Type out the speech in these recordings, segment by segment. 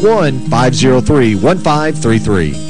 1-503-1533.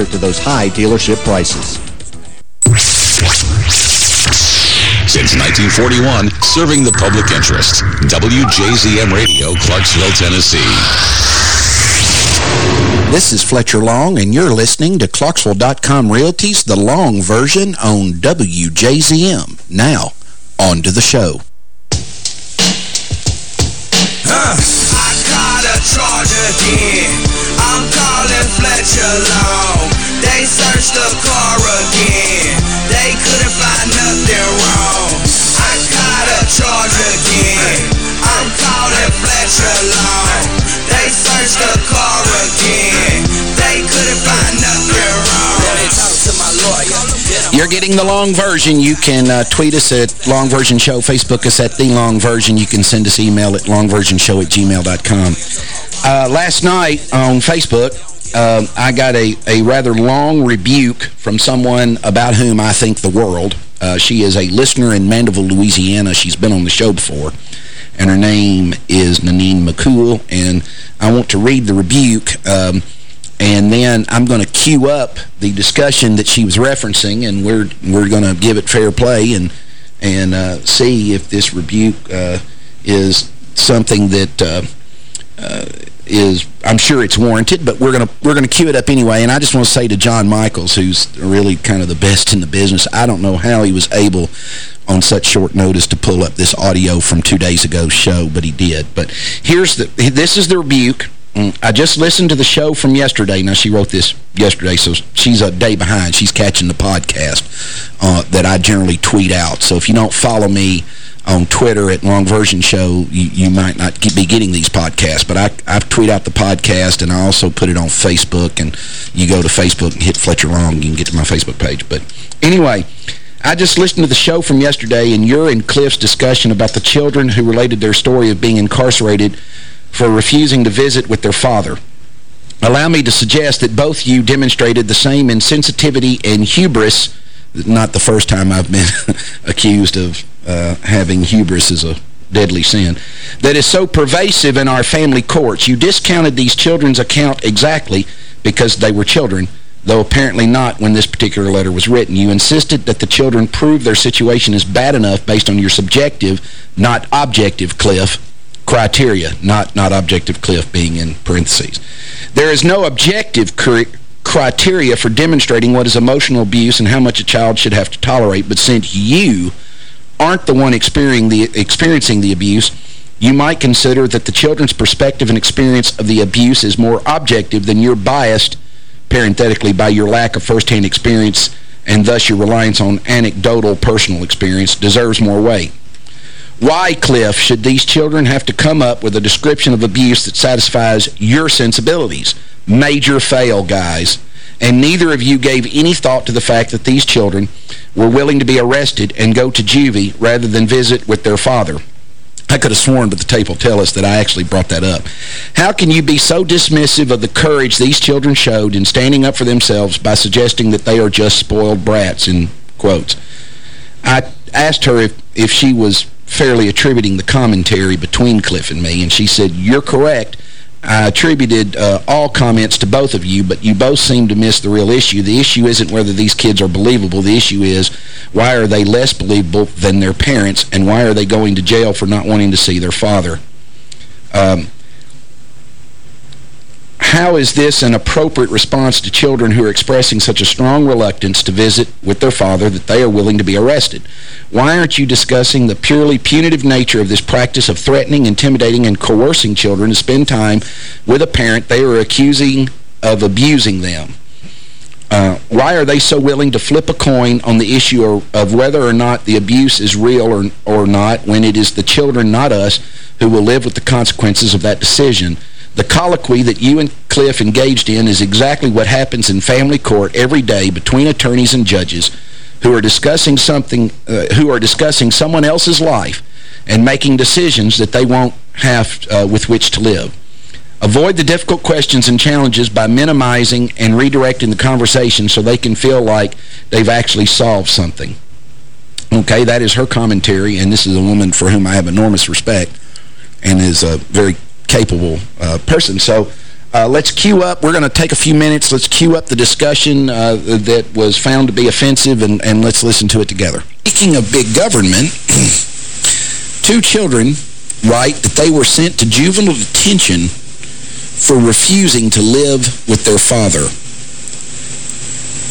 answer to those high dealership prices. Since 1941, serving the public interest. WJZM Radio, Clarksville, Tennessee. This is Fletcher Long, and you're listening to Clarksville.com Realty's The Long Version on WJZM. Now, on to the show. Huh. I got a charge again. I'm calling Fletcher Long. They searched the car again. They couldn't find nothing wrong. I got a charge again. I'm calling Fletcher Long. They searched the car again. They couldn't find nothing wrong. You're getting the long version. You can uh, tweet us at Long Version Show, Facebook us at The Long Version. You can send us email at longversionshow at gmail.com. Uh, last night on Facebook, uh, I got a, a rather long rebuke from someone about whom I think the world. Uh, she is a listener in Mandeville, Louisiana. She's been on the show before. And her name is Nanine McCool. And I want to read the rebuke. Um, and then I'm going to queue up the discussion that she was referencing, and we're we're going to give it fair play and and uh, see if this rebuke uh, is something that uh, uh is I'm sure it's warranted, but we're going to we're going to queue it up anyway. And I just want to say to John Michaels, who's really kind of the best in the business, I don't know how he was able on such short notice to pull up this audio from two days ago's show, but he did. But here's the this is the rebuke. Mm, I just listened to the show from yesterday. Now, she wrote this yesterday, so she's a day behind. She's catching the podcast uh, that I generally tweet out. So if you don't follow me on Twitter at Long Version Show, you, you might not be getting these podcasts. But I, I tweet out the podcast, and I also put it on Facebook. And you go to Facebook and hit Fletcher Long, you can get to my Facebook page. But anyway... I just listened to the show from yesterday and your and Cliff's discussion about the children who related their story of being incarcerated for refusing to visit with their father. Allow me to suggest that both you demonstrated the same insensitivity and hubris, not the first time I've been accused of uh, having hubris as a deadly sin, that is so pervasive in our family courts. You discounted these children's account exactly because they were children, though apparently not when this particular letter was written. You insisted that the children prove their situation is bad enough based on your subjective, not objective, Cliff, criteria, not, not objective cliff being in parentheses. There is no objective criteria for demonstrating what is emotional abuse and how much a child should have to tolerate, but since you aren't the one experiencing the, experiencing the abuse, you might consider that the children's perspective and experience of the abuse is more objective than your biased, parenthetically, by your lack of firsthand experience and thus your reliance on anecdotal personal experience deserves more weight. Why, Cliff, should these children have to come up with a description of abuse that satisfies your sensibilities? Major fail, guys. And neither of you gave any thought to the fact that these children were willing to be arrested and go to juvie rather than visit with their father. I could have sworn, but the tape will tell us that I actually brought that up. How can you be so dismissive of the courage these children showed in standing up for themselves by suggesting that they are just spoiled brats, in quotes? I asked her if, if she was fairly attributing the commentary between Cliff and me, and she said, you're correct. I attributed uh, all comments to both of you, but you both seem to miss the real issue. The issue isn't whether these kids are believable. The issue is why are they less believable than their parents, and why are they going to jail for not wanting to see their father? Um, how is this an appropriate response to children who are expressing such a strong reluctance to visit with their father that they are willing to be arrested? Why aren't you discussing the purely punitive nature of this practice of threatening, intimidating, and coercing children to spend time with a parent they are accusing of abusing them? Uh, why are they so willing to flip a coin on the issue of, of whether or not the abuse is real or, or not when it is the children, not us, who will live with the consequences of that decision? The colloquy that you and Cliff engaged in is exactly what happens in family court every day between attorneys and judges who are discussing something, uh, who are discussing someone else's life and making decisions that they won't have uh, with which to live. Avoid the difficult questions and challenges by minimizing and redirecting the conversation so they can feel like they've actually solved something. Okay, that is her commentary, and this is a woman for whom I have enormous respect and is a very capable uh, person. So uh, let's queue up. We're going to take a few minutes. Let's queue up the discussion uh, that was found to be offensive, and, and let's listen to it together. Speaking of big government, two children write that they were sent to juvenile detention for refusing to live with their father.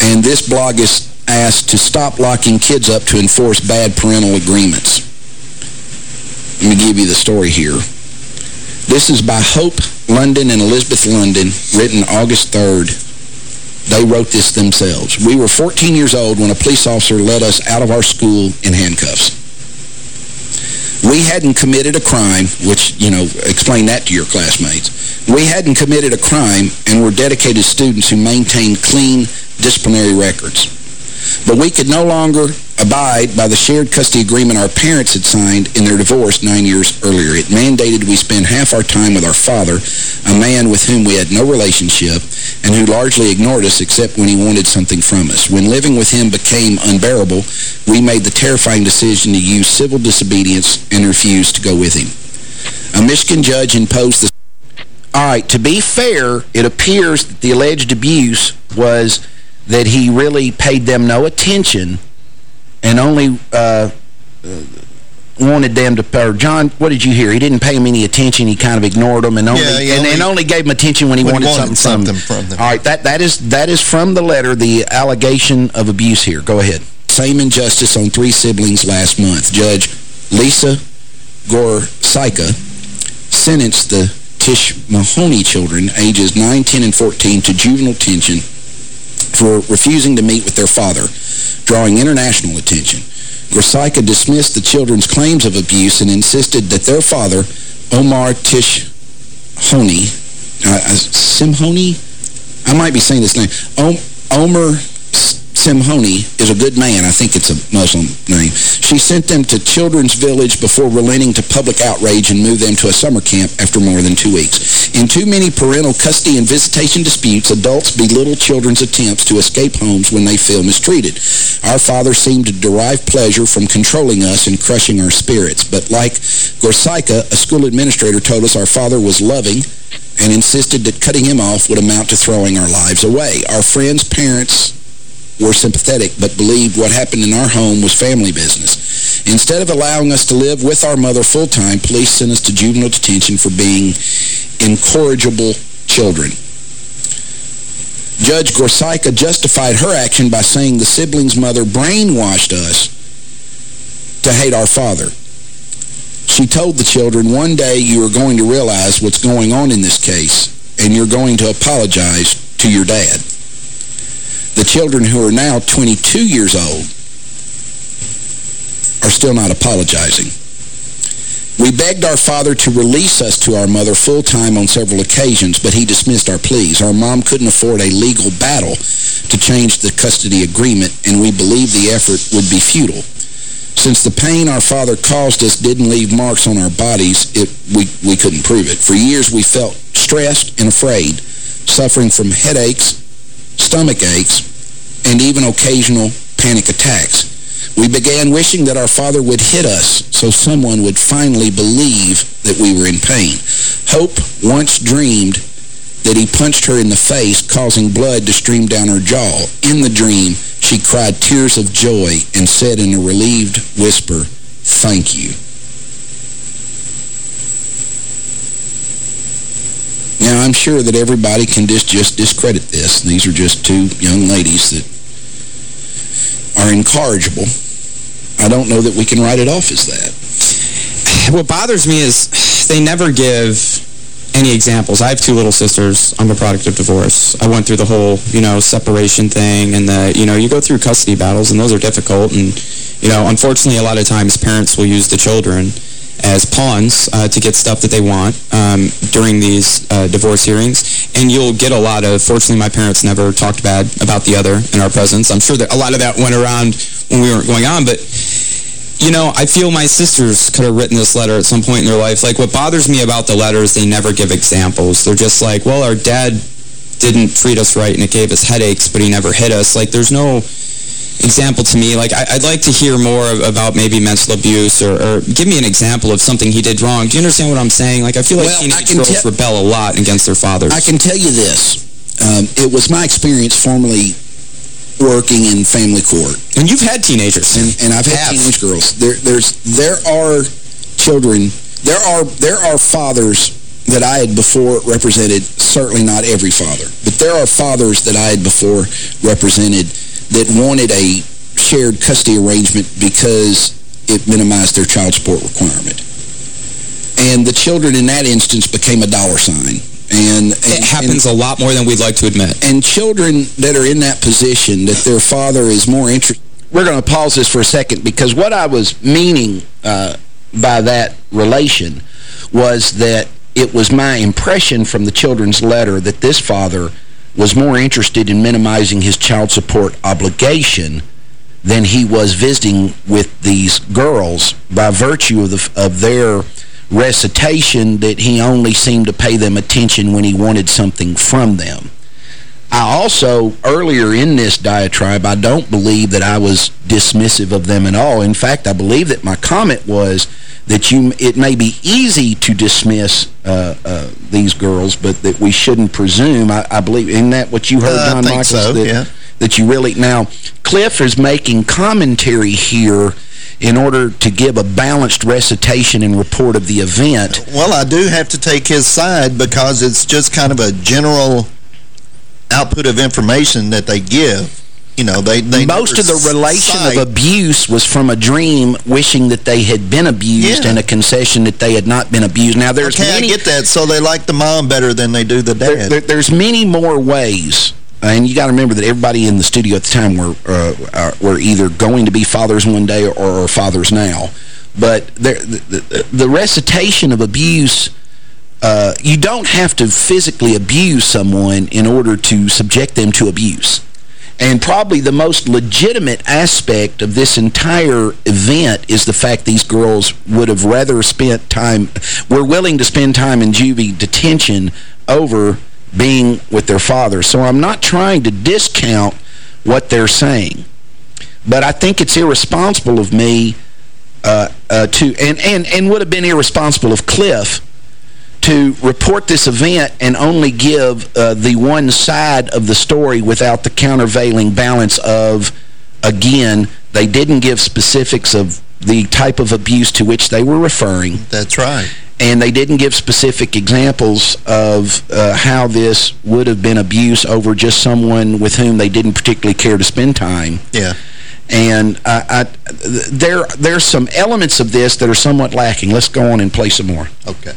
And this blog is asked to stop locking kids up to enforce bad parental agreements. Let me give you the story here. This is by Hope London and Elizabeth London, written August 3rd. They wrote this themselves. We were 14 years old when a police officer led us out of our school in handcuffs. We hadn't committed a crime, which, you know, explain that to your classmates. We hadn't committed a crime and were dedicated students who maintained clean disciplinary records. But we could no longer abide by the shared custody agreement our parents had signed in their divorce nine years earlier. It mandated we spend half our time with our father, a man with whom we had no relationship and who largely ignored us except when he wanted something from us. When living with him became unbearable, we made the terrifying decision to use civil disobedience and refuse to go with him. A Michigan judge imposed the... All right, to be fair, it appears that the alleged abuse was that he really paid them no attention and only uh, wanted them to, or John, what did you hear? He didn't pay them any attention. He kind of ignored them and only, yeah, and, only, and, only gave them attention when he when wanted, wanted, something, something from, them. All right, that, that, is, that is from the letter, the allegation of abuse here. Go ahead. Same injustice on three siblings last month. Judge Lisa Gorcyca sentenced the Tish Mahoney children, ages 9, 10, and 14, to juvenile detention for refusing to meet with their father, drawing international attention. Gorcyca dismissed the children's claims of abuse and insisted that their father, Omar Tishhoni, uh, uh, Simhoni? I might be saying this name. Om Omer Simhoni is a good man. I think it's a Muslim name. She sent them to Children's Village before relenting to public outrage and moved them to a summer camp after more than two weeks. In too many parental custody and visitation disputes, adults belittle children's attempts to escape homes when they feel mistreated. Our father seemed to derive pleasure from controlling us and crushing our spirits. But like Gorcyca, a school administrator told us our father was loving and insisted that cutting him off would amount to throwing our lives away. Our friends' parents were sympathetic, but believed what happened in our home was family business. Instead of allowing us to live with our mother full-time, police sent us to juvenile detention for being incorrigible children. Judge Gorcyca justified her action by saying the siblings' mother brainwashed us to hate our father. She told the children, one day you are going to realize what's going on in this case, and you're going to apologize to your dad the children who are now 22 years old are still not apologizing. We begged our father to release us to our mother full-time on several occasions, but he dismissed our pleas. Our mom couldn't afford a legal battle to change the custody agreement, and we believed the effort would be futile. Since the pain our father caused us didn't leave marks on our bodies, it, we, we couldn't prove it. For years, we felt stressed and afraid, suffering from headaches, stomach aches, and even occasional panic attacks. We began wishing that our father would hit us so someone would finally believe that we were in pain. Hope once dreamed that he punched her in the face, causing blood to stream down her jaw. In the dream, she cried tears of joy and said in a relieved whisper, thank you. Now, I'm sure that everybody can just, just discredit this. These are just two young ladies that are incorrigible. I don't know that we can write it off as that. What bothers me is they never give any examples. I have two little sisters. I'm a product of divorce. I went through the whole, you know, separation thing and the, you know, you go through custody battles and those are difficult and, you know, unfortunately a lot of times parents will use the children as pawns uh, to get stuff that they want um, during these uh, divorce hearings. And you'll get a lot of, fortunately my parents never talked bad about the other in our presence. I'm sure that a lot of that went around when we weren't going on, but you know, I feel my sisters could have written this letter at some point in their life. Like, what bothers me about the letters, they never give examples. They're just like, well, our dad didn't treat us right and it gave us headaches, but he never hit us. Like, there's no example to me. Like, I, would like to hear more about maybe mental abuse or, or, give me an example of something he did wrong. Do you understand what I'm saying? Like, I feel like well, teenage girls rebel a lot against their fathers. I can tell you this. Um, it was my experience formerly working in family court. And you've had teenagers. And, and I've had Have. teenage girls. There, there's, there are children, there are, there are fathers that I had before represented, certainly not every father, but there are fathers that I had before represented that wanted a shared custody arrangement because it minimized their child support requirement. And the children in that instance became a dollar sign. And, and It happens and, a lot more than we'd like to admit. And children that are in that position, that their father is more interested... We're going to pause this for a second because what I was meaning uh, by that relation was that it was my impression from the children's letter that this father was more interested in minimizing his child support obligation than he was visiting with these girls by virtue of, the, of their recitation that he only seemed to pay them attention when he wanted something from them. I also, earlier in this diatribe, I don't believe that I was dismissive of them at all. In fact, I believe that my comment was that you it may be easy to dismiss uh, uh, these girls, but that we shouldn't presume. I, I believe, isn't that what you heard, uh, John Michaels? So, that, yeah. that you really... Now, Cliff is making commentary here in order to give a balanced recitation and report of the event. Well, I do have to take his side because it's just kind of a general output of information that they give. You know, they, they Most of the relation cite. of abuse was from a dream wishing that they had been abused yeah. and a concession that they had not been abused. Now, there's okay, many... I get that. So they like the mom better than they do the dad. There, there, there's many more ways and you got to remember that everybody in the studio at the time were uh, were either going to be fathers one day or, or fathers now. But the, the, the, recitation of abuse, uh, you don't have to physically abuse someone in order to subject them to abuse. And probably the most legitimate aspect of this entire event is the fact these girls would have rather spent time, were willing to spend time in juvie detention over being with their father. So I'm not trying to discount what they're saying. But I think it's irresponsible of me uh, uh, to, and, and, and would have been irresponsible of Cliff to report this event and only give uh, the one side of the story without the countervailing balance of, again, they didn't give specifics of the type of abuse to which they were referring. That's right and they didn't give specific examples of uh, how this would have been abuse over just someone with whom they didn't particularly care to spend time. Yeah. And I, I, there there's some elements of this that are somewhat lacking. Let's go on and play some more. Okay.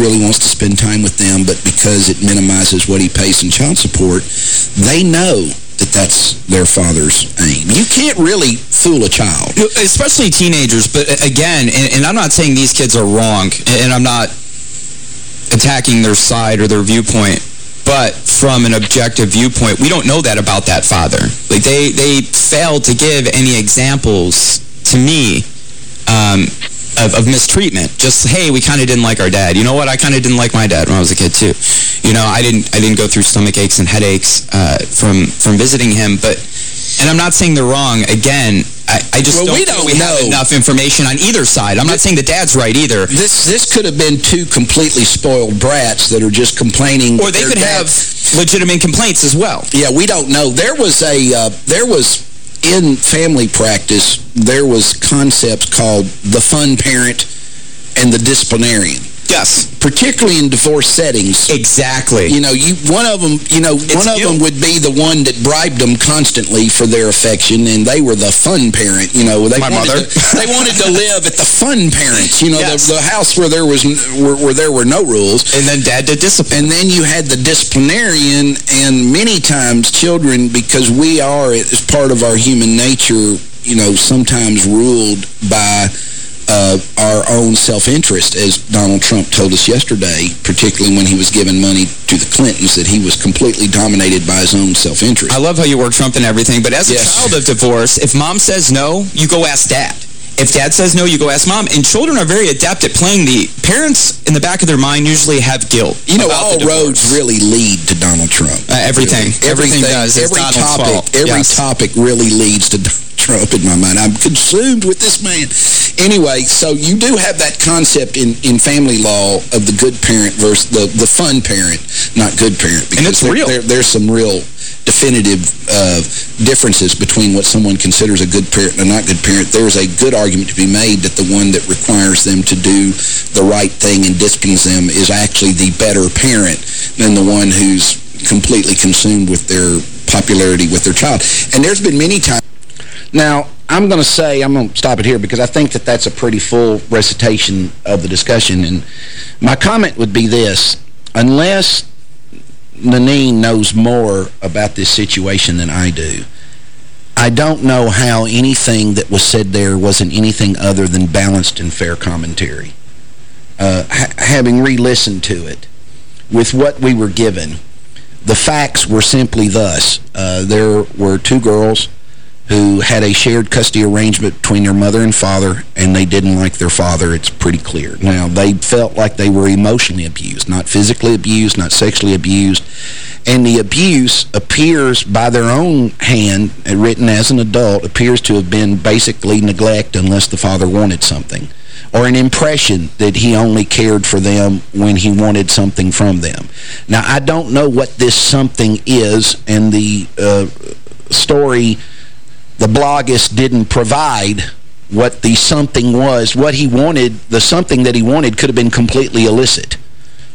Really wants to spend time with them, but because it minimizes what he pays in child support, they know that that's their father's aim. You can't really fool a child. Especially teenagers, but again, and, and I'm not saying these kids are wrong, and I'm not attacking their side or their viewpoint, but from an objective viewpoint, we don't know that about that father. Like they, they failed to give any examples to me um, of, of mistreatment. Just, hey, we kind of didn't like our dad. You know what? I kind of didn't like my dad when I was a kid, too. You know, I didn't I didn't go through stomach aches and headaches uh, from, from visiting him, but... And I'm not saying they're wrong. Again, I, I just well, don't, we don't we know. have enough information on either side. I'm not saying the dad's right either. This this could have been two completely spoiled brats that are just complaining. Or they could have legitimate complaints as well. Yeah, we don't know. There was a uh, there was in family practice, there was concepts called the fun parent and the disciplinarian. Yes. Particularly in divorce settings. Exactly. You know, you one of them, you know, it's one of them would be the one that bribed them constantly for their affection, and they were the fun parent. You know, they My mother. To, they wanted to live at the fun parents. You know, yes. the, the, house where there was where, where there were no rules. And then dad did discipline. And then you had the disciplinarian, and many times children, because we are, as part of our human nature, you know, sometimes ruled by uh, our own self-interest, as Donald Trump told us yesterday, particularly when he was giving money to the Clintons, that he was completely dominated by his own self-interest. I love how you work Trump and everything, but as Yes. a child of divorce, if mom says no, you go ask dad. If dad says no, you go ask mom. And children are very adept at playing the... Parents, in the back of their mind, usually have guilt You know, all roads really lead to Donald Trump. Uh, everything. Everything does. Every topic, fault. every Yes. topic really leads to Trump in my mind. I'm consumed with this man. Anyway, so you do have that concept in, in family law of the good parent versus the, the fun parent, not good parent. And it's there- real. There, there's some real definitive uh, differences between what someone considers a good parent and a not good parent. There's a good argument to be made that the one that requires them to do the right thing and disciplines them is actually the better parent than the one who's completely consumed with their popularity with their child. And there's been many times now, I'm going to say, I'm going to stop it here because I think that that's a pretty full recitation of the discussion. And my comment would be this. Unless Nanine knows more about this situation than I do, I don't know how anything that was said there wasn't anything other than balanced and fair commentary. Uh, ha having re-listened to it, with what we were given, the facts were simply thus. Uh, there were two girls who had a shared custody arrangement between their mother and father, and they didn't like their father. It's pretty clear. Now, they felt like they were emotionally abused, not physically abused, not sexually abused. And the abuse appears by their own hand, uh, written as an adult, appears to have been basically neglect unless the father wanted something. Or an impression that he only cared for them when he wanted something from them. Now, I don't know what this something is, and the uh, story the bloggist didn't provide what the something was. What he wanted, the something that he wanted could have been completely illicit.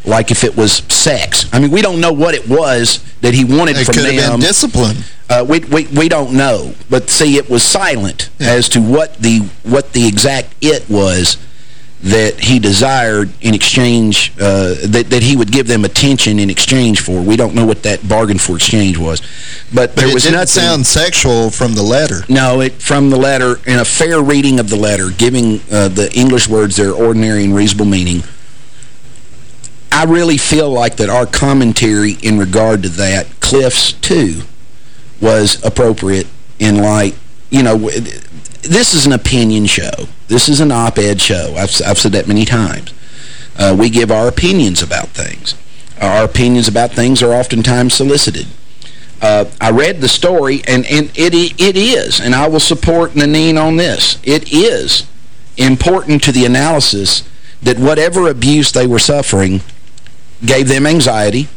Like if it was sex. I mean, we don't know what it was that he wanted It from could have been discipline. Uh, we, we, we don't know. But see, it was silent Yeah. as to what the, what the exact it was that he desired in exchange, uh, that, that he would give them attention in exchange for. We don't know what that bargain for exchange was. But, But there it was didn't nothing... sound sexual from the letter. No, it from the letter, in a fair reading of the letter, giving uh, the English words their ordinary and reasonable meaning, I really feel like that our commentary in regard to that, Cliff's too, was appropriate in light, you know, this is an opinion show. This is an op-ed show. I've, I've said that many times. Uh, we give our opinions about things. Our opinions about things are oftentimes solicited. Uh, I read the story, and, and it, it is, and I will support Nanine on this. It is important to the analysis that whatever abuse they were suffering gave them anxiety,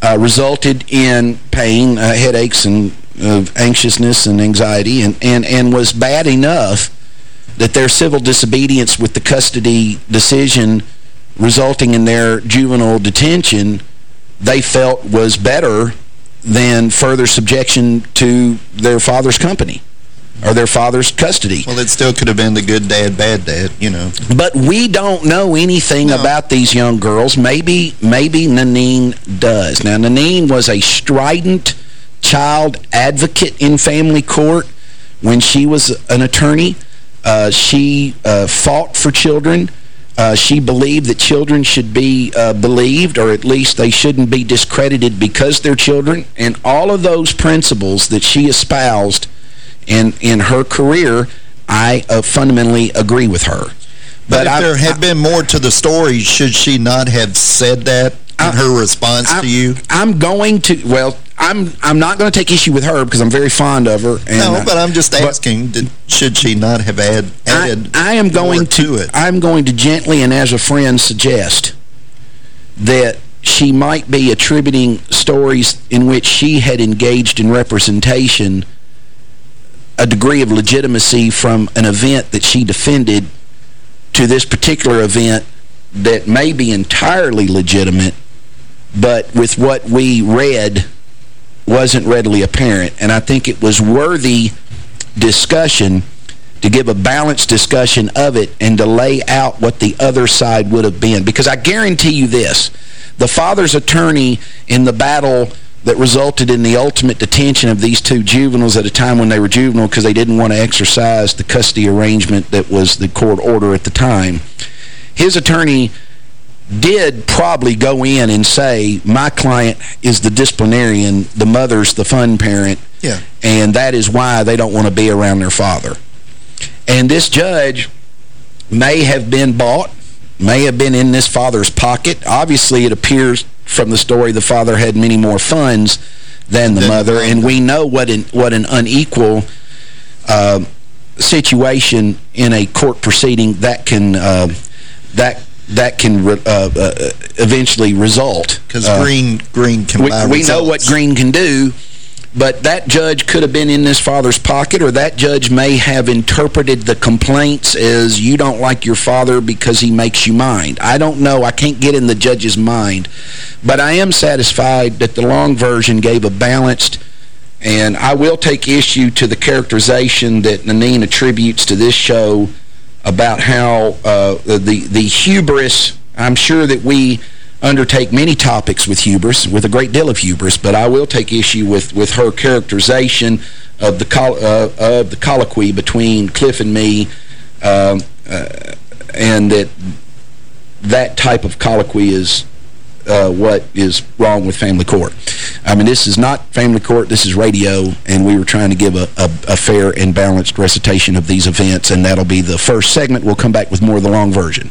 uh, resulted in pain, uh, headaches, and uh, anxiousness and anxiety, and, and, and was bad enough that their civil disobedience with the custody decision resulting in their juvenile detention, they felt was better than further subjection to their father's company or their father's custody. Well, it still could have been the good dad, bad dad, you know. But we don't know anything No. about these young girls. Maybe maybe Nanine does. Now, Nanine was a strident child advocate in family court when she was an attorney. Uh, she uh, fought for children. Uh, she believed that children should be uh, believed, or at least they shouldn't be discredited because they're children. And all of those principles that she espoused in, in her career, I uh, fundamentally agree with her. But, if I- there had I- been more to the story, should she not have said that in I- her response to you? I'm going to, well, I'm I'm not going to take issue with her because I'm very fond of her. No, but I'm just asking, did, should she not have add, I, added I am going more to, it? I'm going to gently and as a friend suggest that she might be attributing stories in which she had engaged in representation a degree of legitimacy from an event that she defended to this particular event that may be entirely legitimate, but with what we read wasn't readily apparent. And I think it was worthy discussion to give a balanced discussion of it and to lay out what the other side would have been. Because I guarantee you this, the father's attorney in the battle that resulted in the ultimate detention of these two juveniles at a time when they were juvenile because they didn't want to exercise the custody arrangement that was the court order at the time. His attorney did probably go in and say, my client is the disciplinarian, the mother's the fun parent, yeah. and that is why they don't want to be around their father. And this judge may have been bought, may have been in this father's pocket. Obviously, it appears from the story the father had many more funds than the mother, and we know what an, what an unequal uh, situation in a court proceeding that can uh, that that can uh, uh, eventually result. Because uh, Green Green can we, we know what Green can do, but that judge could have been in this father's pocket, or that judge may have interpreted the complaints as you don't like your father because he makes you mind. I don't know. I can't get in the judge's mind. But I am satisfied that the long version gave a balanced, and I will take issue to the characterization that Nanine attributes to this show about how uh, the, the hubris, I'm sure that we undertake many topics with hubris, with a great deal of hubris, but I will take issue with, with her characterization of the, uh, of the colloquy between Cliff and me, um, uh, and that that type of colloquy is uh, what is wrong with family court. I mean, this is not family court, this is radio, and we were trying to give a, a, a, fair and balanced recitation of these events, and that'll be the first segment. We'll come back with more of the long version.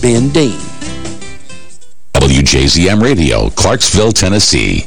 Ben Dean. WJZM Radio, Clarksville, Tennessee.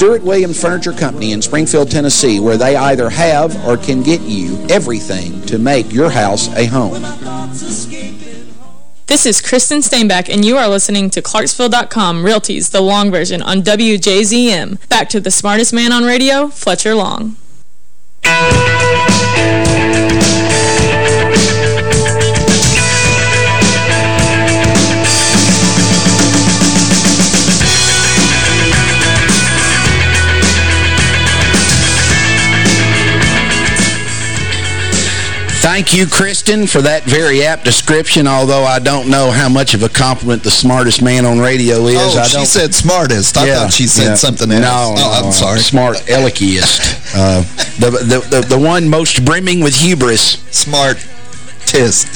Stewart Williams Furniture Company in Springfield, Tennessee, where they either have or can get you everything to make your house a home. This is Kristen Steinbeck, and you are listening to Clarksville.com Realties, the long version on WJZM. Back to the smartest man on radio, Fletcher Long. Thank you, Kristen, for that very apt description, although I don't know how much of a compliment the smartest man on radio is. Oh, I she said smartest. I yeah, thought she said yeah. something else. No, oh, no, I'm sorry. Smart eloquiest. uh, the, the, the, the one most brimming with hubris. Smart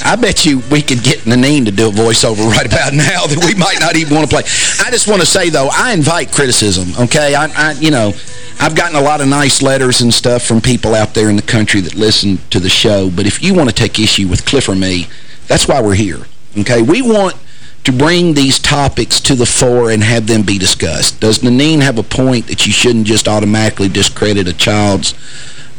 I bet you we could get Nanine to do a voiceover right about now that we might not even want to play. I just want to say, though, I invite criticism, okay? I, I, you know, I've gotten a lot of nice letters and stuff from people out there in the country that listen to the show, but if you want to take issue with Cliff or me, that's why we're here, okay? We want to bring these topics to the fore and have them be discussed. Does Nanine have a point that you shouldn't just automatically discredit a child's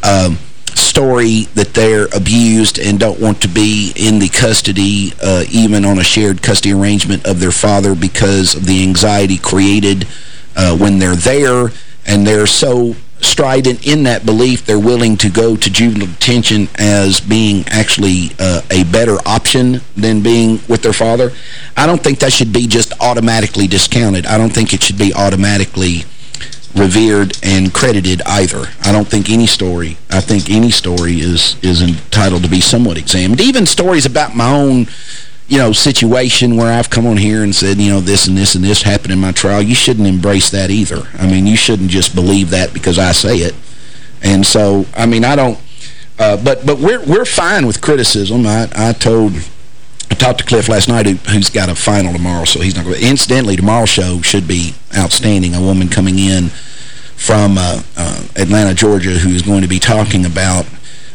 um, story that they're abused and don't want to be in the custody, uh, even on a shared custody arrangement of their father because of the anxiety created uh, when they're there and they're so strident in that belief they're willing to go to juvenile detention as being actually uh, a better option than being with their father. I don't think that should be just automatically discounted. I don't think it should be automatically revered and credited either. I don't think any story, I think any story is is entitled to be somewhat examined. Even stories about my own, you know, situation where I've come on here and said, you know, this and this and this happened in my trial, you shouldn't embrace that either. I mean, you shouldn't just believe that because I say it. And so, I mean, I don't, uh, but but we're we're fine with criticism. I, I told I talked to Cliff last night, who, who's got a final tomorrow, so he's not going to... Incidentally, tomorrow's show should be outstanding. A woman coming in from uh, uh, Atlanta, Georgia, who is going to be talking about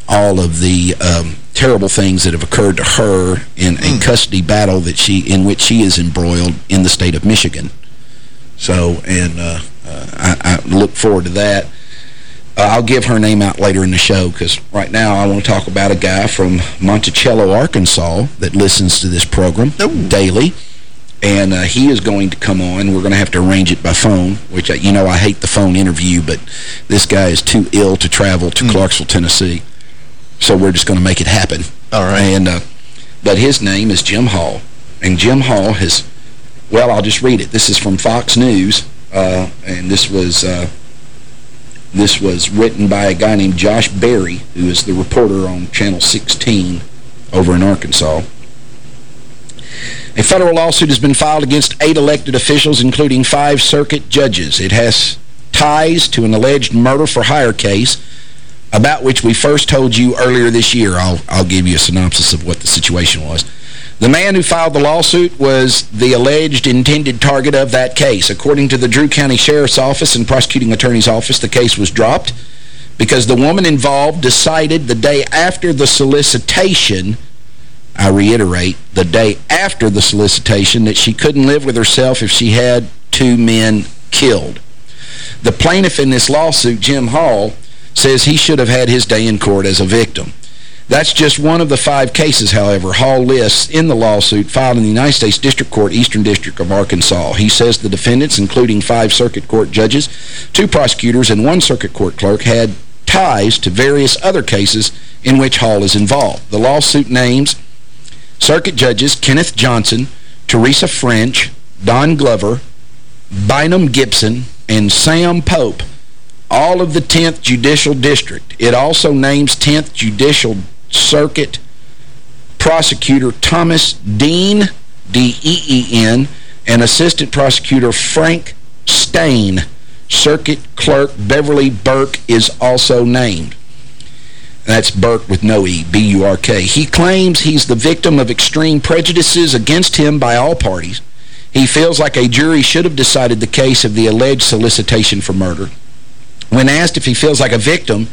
all of the um, terrible things that have occurred to her in a custody battle that she in which she is embroiled in the state of Michigan. So, and uh, uh, I, I look forward to that. Uh, I'll give her name out later in the show because right now I want to talk about a guy from Monticello, Arkansas that listens to this program daily. And uh, he is going to come on. We're going to have to arrange it by phone, which, uh, you know, I hate the phone interview, but this guy is too ill to travel to Clarksville, Tennessee. So we're just going to make it happen. All right. And, uh, but his name is Jim Hall. And Jim Hall has, well, I'll just read it. This is from Fox News, uh, and this was... This was written by a guy named Josh Berry, who is the reporter on Channel 16 over in Arkansas. A federal lawsuit has been filed against eight elected officials, including five circuit judges. It has ties to an alleged murder-for-hire case about which we first told you earlier this year. I'll, I'll give you a synopsis of what the situation was. The man who filed the lawsuit was the alleged intended target of that case. According to the Drew County Sheriff's Office and Prosecuting Attorney's Office, the case was dropped because the woman involved decided the day after the solicitation, I reiterate, the day after the solicitation, that she couldn't live with herself if she had two men killed. The plaintiff in this lawsuit, Jim Hall, says he should have had his day in court as a victim. That's just one of the five cases, however, Hall lists in the lawsuit filed in the United States District Court, Eastern District of Arkansas. He says the defendants, including five circuit court judges, two prosecutors, and one circuit court clerk, had ties to various other cases in which Hall is involved. The lawsuit names circuit judges Kenneth Johnson, Teresa French, Don Glover, Bynum Gibson, and Sam Pope, all of the 10th Judicial District. It also names 10th Judicial Circuit Prosecutor Thomas Deen, D-E-E-N, and Assistant Prosecutor Frank Stain. Circuit Clerk Beverly Burk is also named. That's Burk with no E, B-U-R-K. He claims he's the victim of extreme prejudices against him by all parties. He feels like a jury should have decided the case of the alleged solicitation for murder. When asked if he feels like a victim,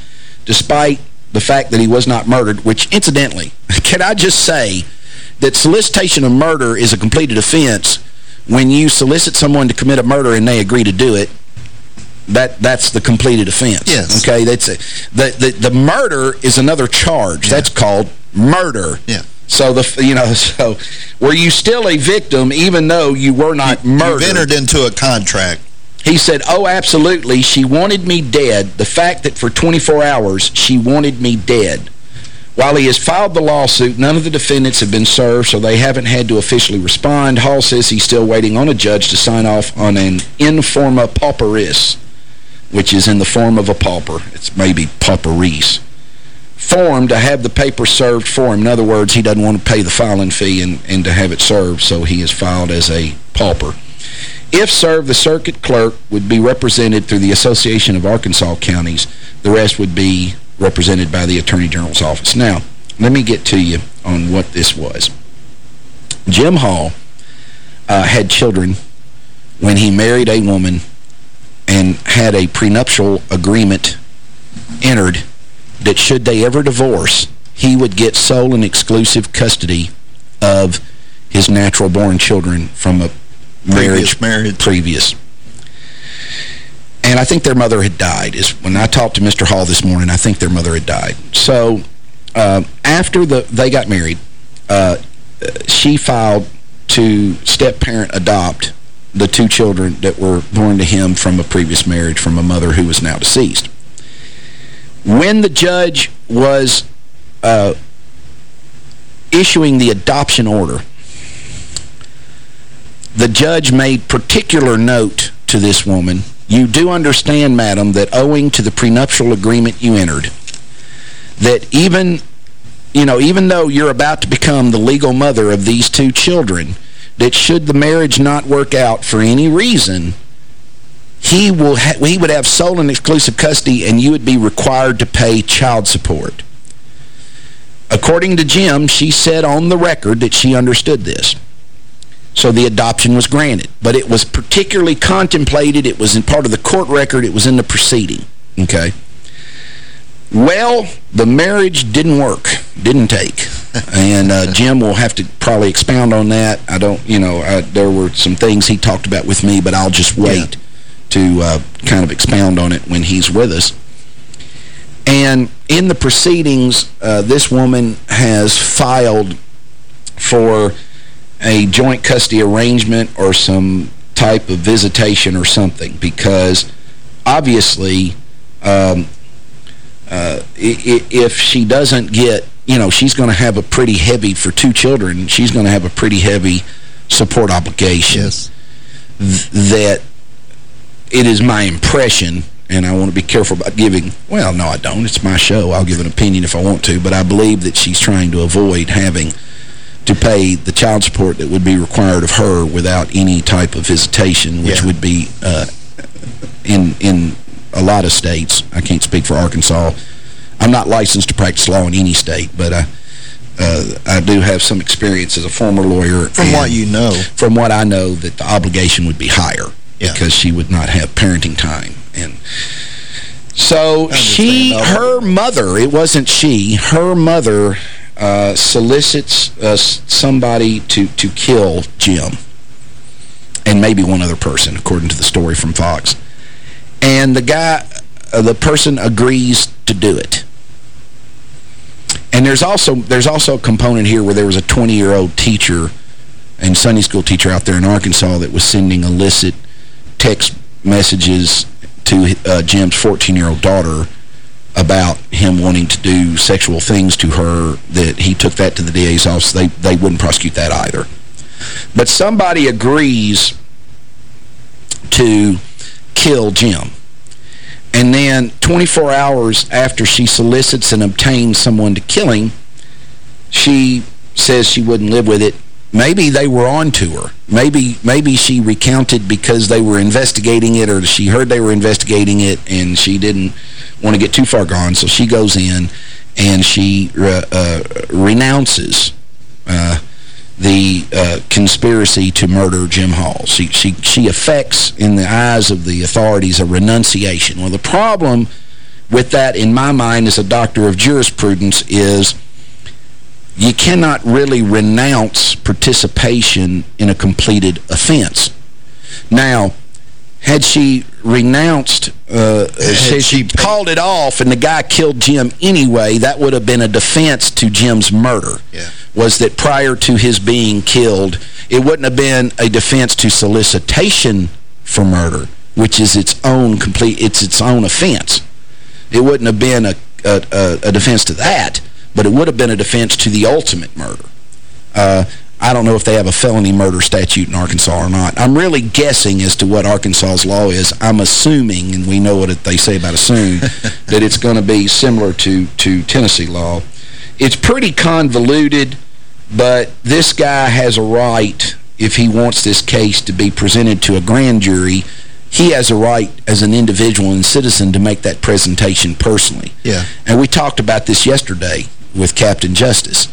despite the fact that he was not murdered, which, incidentally, can I just say that solicitation of murder is a completed offense when you solicit someone to commit a murder and they agree to do it. that that's the completed offense. Yes. Okay, that's a, the, the the murder is another charge. Yeah. That's called murder. Yeah. So the you know so were you still a victim even though you were not murdered? You've entered into a contract. He said, oh, absolutely. She wanted me dead. The fact that for 24 hours she wanted me dead. While he has filed the lawsuit, none of the defendants have been served, so they haven't had to officially respond. Hall says he's still waiting on a judge to sign off on an in forma pauperis, which is in the form of a pauper. It's maybe pauperis. Form to have the paper served for him. In other words, he doesn't want to pay the filing fee and, and to have it served, so he is filed as a pauper. If served, the circuit clerk would be represented through the Association of Arkansas Counties. The rest would be represented by the Attorney General's office. Now, let me get to you on what this was. Jim Hall uh, had children when he married a woman and had a prenuptial agreement entered that should they ever divorce, he would get sole and exclusive custody of his natural-born children from a marriage Previous marriage. previous. And I think their mother had died. Is When I talked to Mr. Hall this morning, I think their mother had died. So uh, after the they got married, uh, she filed to step-parent adopt the two children that were born to him from a previous marriage from a mother who was now deceased. When the judge was uh, issuing the adoption order, the judge made particular note to this woman, you do understand, madam, that owing to the prenuptial agreement you entered, that even, you know, even though you're about to become the legal mother of these two children, that should the marriage not work out for any reason, he will he would have sole and exclusive custody and you would be required to pay child support. According to Jim, she said on the record that she understood this. So the adoption was granted. But it was particularly contemplated. It was in part of the court record. It was in the proceeding. Okay. Well, the marriage didn't work. Didn't take. and uh, Jim will have to probably expound on that. I don't, you know, I, there were some things he talked about with me, but I'll just wait to uh, kind of expound on it when he's with us. And in the proceedings, uh, this woman has filed for a joint custody arrangement or some type of visitation or something because obviously um, uh, if she doesn't get, you know, she's going to have a pretty heavy, for two children, she's going to have a pretty heavy support obligation. Yes. Th that it is my impression, and I want to be careful about giving, well, no, I don't. It's my show. I'll give an opinion if I want to, but I believe that she's trying to avoid having to pay the child support that would be required of her without any type of visitation, which Yeah. would be uh, in in a lot of states. I can't speak for Arkansas. I'm not licensed to practice law in any state, but I, uh, I do have some experience as a former lawyer. From what you know. From what I know, that the obligation would be higher Yeah. because she would not have parenting time. And so she, her mother, it wasn't she, her mother uh, solicits uh, somebody to, to kill Jim and maybe one other person, according to the story from Fox. And the guy, uh, the person agrees to do it. And there's also there's also a component here where there was a 20-year-old teacher and Sunday school teacher out there in Arkansas that was sending illicit text messages to uh, Jim's 14-year-old daughter about him wanting to do sexual things to her, that he took that to the DA's office. They, they wouldn't prosecute that either. But somebody agrees to kill Jim. And then 24 hours after she solicits and obtains someone to kill him, she says she wouldn't live with it. Maybe they were on to her. Maybe maybe she recounted because they were investigating it or she heard they were investigating it and she didn't want to get too far gone. So she goes in and she uh, renounces uh, the uh, conspiracy to murder Jim Hall. She, she, she affects, in the eyes of the authorities, a renunciation. Well, the problem with that, in my mind, as a doctor of jurisprudence, is you cannot really renounce participation in a completed offense. Now, had she renounced, uh, had she called it off and the guy killed Jim anyway, that would have been a defense to Jim's murder. Yeah. Was that prior to his being killed, it wouldn't have been a defense to solicitation for murder, which is its own complete, it's its own offense. It wouldn't have been a, a, a defense to that, but it would have been a defense to the ultimate murder. Uh, I don't know if they have a felony murder statute in Arkansas or not. I'm really guessing as to what Arkansas's law is. I'm assuming, and we know what they say about assume, that it's going to be similar to, to Tennessee law. It's pretty convoluted, but this guy has a right, if he wants this case to be presented to a grand jury, he has a right as an individual and citizen to make that presentation personally. Yeah. And we talked about this yesterday with Captain Justice.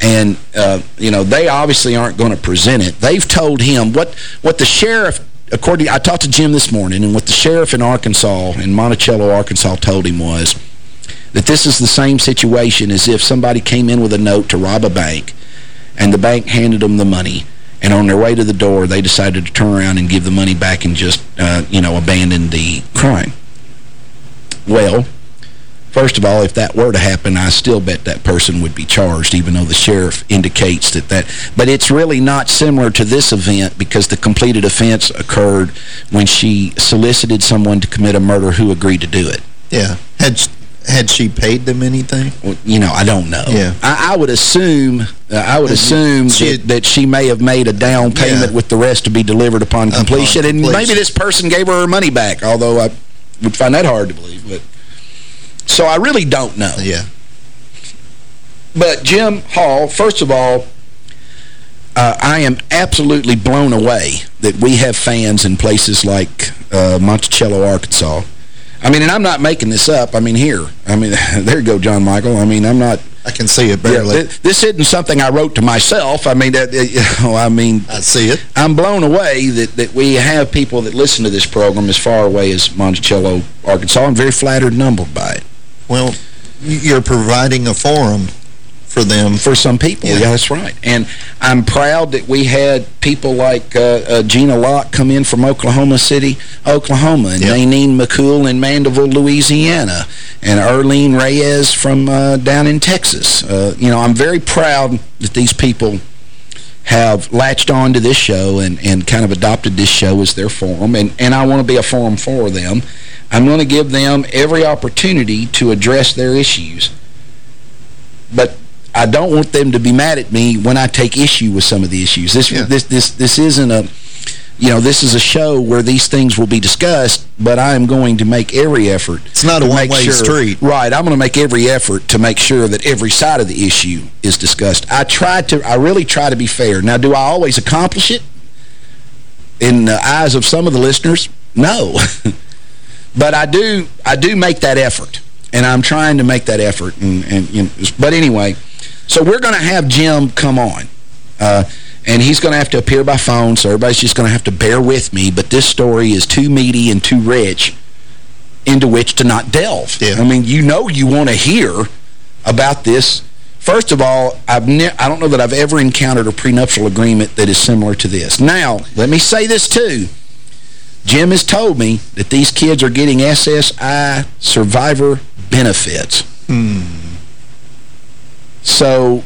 And, uh, you know, they obviously aren't going to present it. They've told him what, what the sheriff, according I talked to Jim this morning, and what the sheriff in Arkansas, in Monticello, Arkansas, told him was that this is the same situation as if somebody came in with a note to rob a bank, and the bank handed them the money, and on their way to the door, they decided to turn around and give the money back and just, uh, you know, abandon the crime. Well, First of all, if that were to happen, I still bet that person would be charged, even though the sheriff indicates that that... But it's really not similar to this event because the completed offense occurred when she solicited someone to commit a murder who agreed to do it. Yeah. Had had she paid them anything? Well, you know, I don't know. Yeah. I, I would assume uh, I would assume She that, had- that she may have made a down payment Yeah. with the rest to be delivered upon Upon completion. And maybe this person gave her her money back, although I would find that hard to believe. But So I really don't know. Yeah. But Jim Hall, first of all, uh, I am absolutely blown away that we have fans in places like uh, Monticello, Arkansas. I mean, and I'm not making this up. I mean, here. I mean, there you go, John Michael. I mean, I'm not... I can see it Yeah, barely. this isn't something I wrote to myself. I mean, that, you know, I mean, I see it. I'm blown away that, that we have people that listen to this program as far away as Monticello, Arkansas. I'm very flattered and humbled by it. Well, you're providing a forum for them. For some people, Yeah. yeah, that's right. And I'm proud that we had people like uh, uh, Gina Locke come in from Oklahoma City, Oklahoma, and Yep. Nanine McCool in Mandeville, Louisiana, and Erlene Reyes from uh, down in Texas. Uh, you know, I'm very proud that these people have latched on to this show and, and kind of adopted this show as their forum, and, and I want to be a forum for them. I'm going to give them every opportunity to address their issues. But I don't want them to be mad at me when I take issue with some of the issues. This Yeah. this this this isn't a you know, this is a show where these things will be discussed, but I am going to make every effort. It's not a one-way sure- street. Right. I'm going to make every effort to make sure that every side of the issue is discussed. I try to, I really try to be fair. Now, do I always accomplish it? In the eyes of some of the listeners, no. but I do, I do make that effort. And I'm trying to make that effort. And, and you know, But anyway, so we're going to have Jim come on. Uh, and he's going to have to appear by phone, so everybody's just going to have to bear with me. But this story is too meaty and too rich into which to not delve. Yeah. I mean, you know you want to hear about this. First of all, I've ne I don't know that I've ever encountered a prenuptial agreement that is similar to this. Now, let me say this too. Jim has told me that these kids are getting SSI survivor benefits. Hmm. So,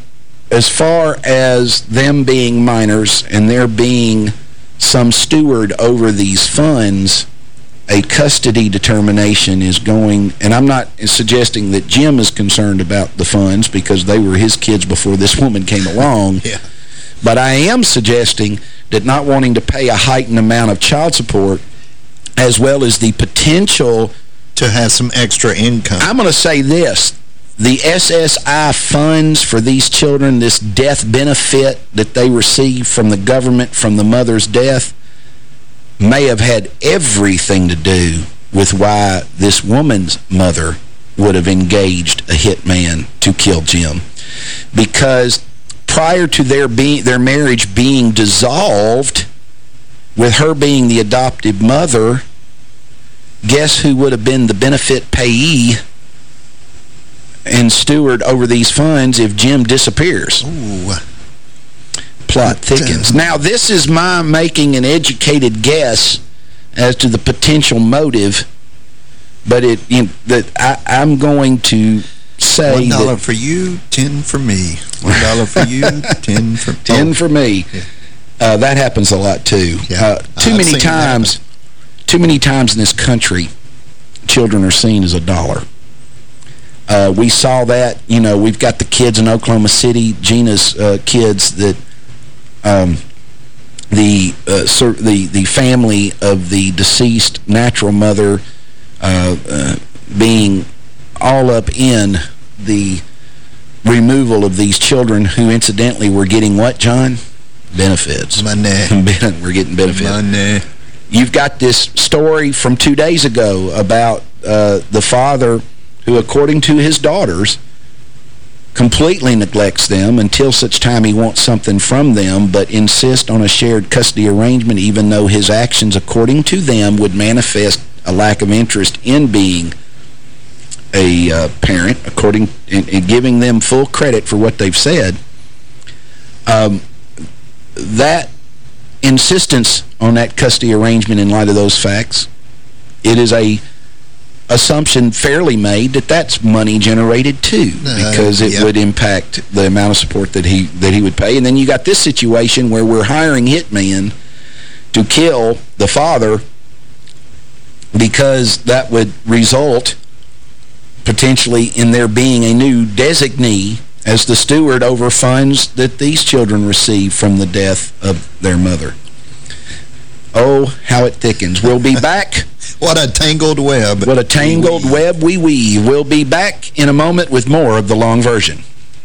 as far as them being minors and there being some steward over these funds, a custody determination is going, and I'm not suggesting that Jim is concerned about the funds because they were his kids before this woman came along. Yeah. But I am suggesting that not wanting to pay a heightened amount of child support as well as the potential To have some extra income. I'm going to say this. The SSI funds for these children, this death benefit that they receive from the government from the mother's death, may have had everything to do with why this woman's mother would have engaged a hitman to kill Jim. Because prior to their being their marriage being dissolved, with her being the adoptive mother, guess who would have been the benefit payee and steward over these funds if Jim disappears? Ooh. Plot thickens. Now, this is my making an educated guess as to the potential motive, but it you know, that I, I'm going to say One dollar for you, ten for me. One dollar for you, ten for... ten oh, for me. Uh, that happens a lot too. Yeah, uh, too I've many times, too many times in this country, children are seen as a dollar. Uh, we saw that, you know, we've got the kids in Oklahoma City, Gina's uh, kids that um, the, uh, the the family of the deceased natural mother uh, uh, being all up in the removal of these children who incidentally were getting what, John? Benefits. Money. we're getting benefits. Money. You've got this story from two days ago about uh, the father who, according to his daughters, completely neglects them until such time he wants something from them, but insists on a shared custody arrangement even though his actions, according to them, would manifest a lack of interest in being a uh, parent, according and, and giving them full credit for what they've said. Um, that insistence on that custody arrangement in light of those facts, it is a assumption fairly made that that's money generated too Uh, because it yep. would impact the amount of support that he that he would pay and then you got this situation where we're hiring hitmen to kill the father because that would result potentially in there being a new designee as the steward over funds that these children receive from the death of their mother. Oh, how it thickens. We'll be back. What a tangled web. What a tangled web we weave. We'll be back in a moment with more of the long version.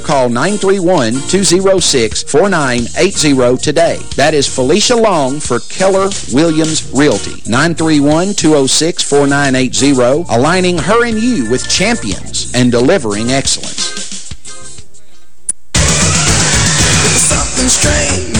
call 931-206-4980 today. That is Felicia Long for Keller Williams Realty. 931-206-4980, aligning her and you with champions and delivering excellence. Something strange.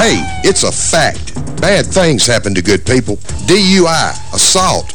Hey, it's a fact. Bad things happen to good people. DUI, assault,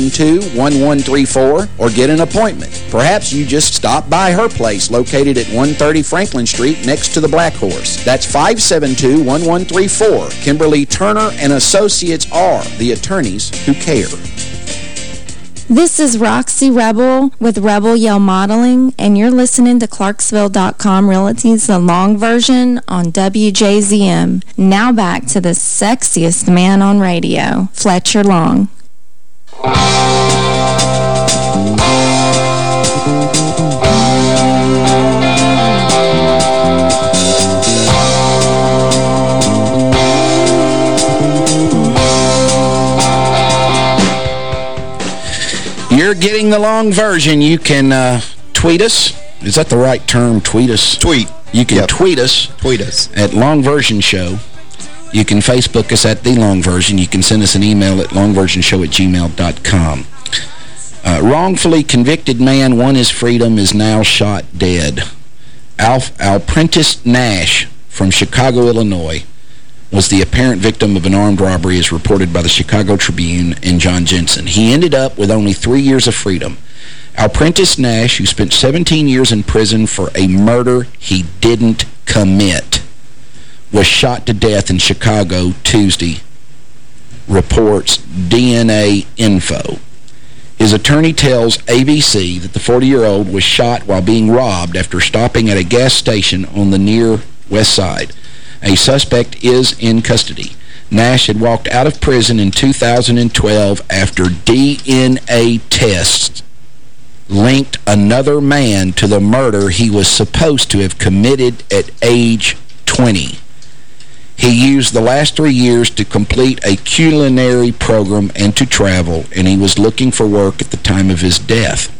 572-1134 or get an appointment. Perhaps you just stop by her place located at 130 Franklin Street next to the Black Horse. That's 572-1134. Kimberly Turner and Associates are the attorneys who care. This is Roxy Rebel with Rebel Yell Modeling, and you're listening to Clarksville.com Realty's The Long Version on WJZM. Now back to the sexiest man on radio, Fletcher Long. You're getting the long version. You can uh, tweet us. Is that the right term, tweet us? Tweet. You can yep. tweet us. Tweet us. At Long Version Show. You can Facebook us at The Long Version. You can send us an email at longversionshow at gmail.com. Uh, wrongfully convicted man won his freedom, is now shot dead. Alf Alprentice Nash from Chicago, Illinois, was the apparent victim of an armed robbery as reported by the Chicago Tribune and John Jensen. He ended up with only three years of freedom. Alprentice Nash, who spent 17 years in prison for a murder he didn't commit, was shot to death in Chicago Tuesday, reports DNA Info. His attorney tells ABC that the 40-year-old was shot while being robbed after stopping at a gas station on the near west side. A suspect is in custody. Nash had walked out of prison in 2012 after DNA tests linked another man to the murder he was supposed to have committed at age 20. He used the last three years to complete a culinary program and to travel, and he was looking for work at the time of his death.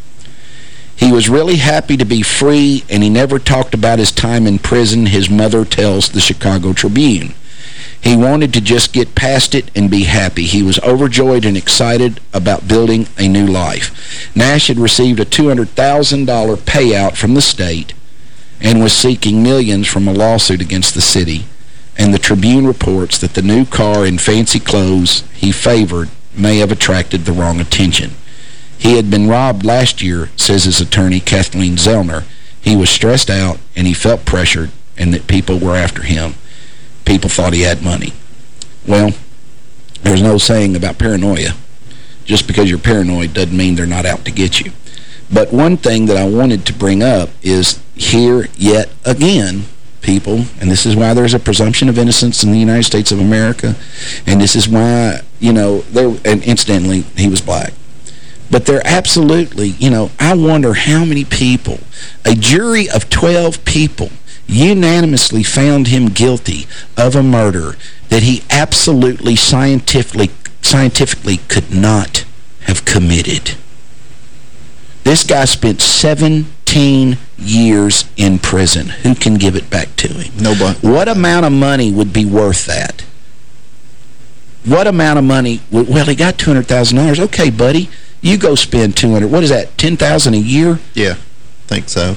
He was really happy to be free, and he never talked about his time in prison, his mother tells the Chicago Tribune. He wanted to just get past it and be happy. He was overjoyed and excited about building a new life. Nash had received a $200,000 payout from the state and was seeking millions from a lawsuit against the city and the Tribune reports that the new car and fancy clothes he favored may have attracted the wrong attention. He had been robbed last year, says his attorney, Kathleen Zellner. He was stressed out, and he felt pressured, and that people were after him. People thought he had money. Well, there's no saying about paranoia. Just because you're paranoid doesn't mean they're not out to get you. But one thing that I wanted to bring up is here yet again people, and this is why there's a presumption of innocence in the United States of America, and this is why, you know, there, and incidentally, he was black. But they're absolutely, you know, I wonder how many people, a jury of 12 people, unanimously found him guilty of a murder that he absolutely scientifically scientifically could not have committed. This guy spent 17 years in prison. Who can give it back to him? Nobody. What amount of money would be worth that? What amount of money? Well, he got $200,000. Okay, buddy, you go spend 200 What is that, 10,000 a year? Yeah, think so.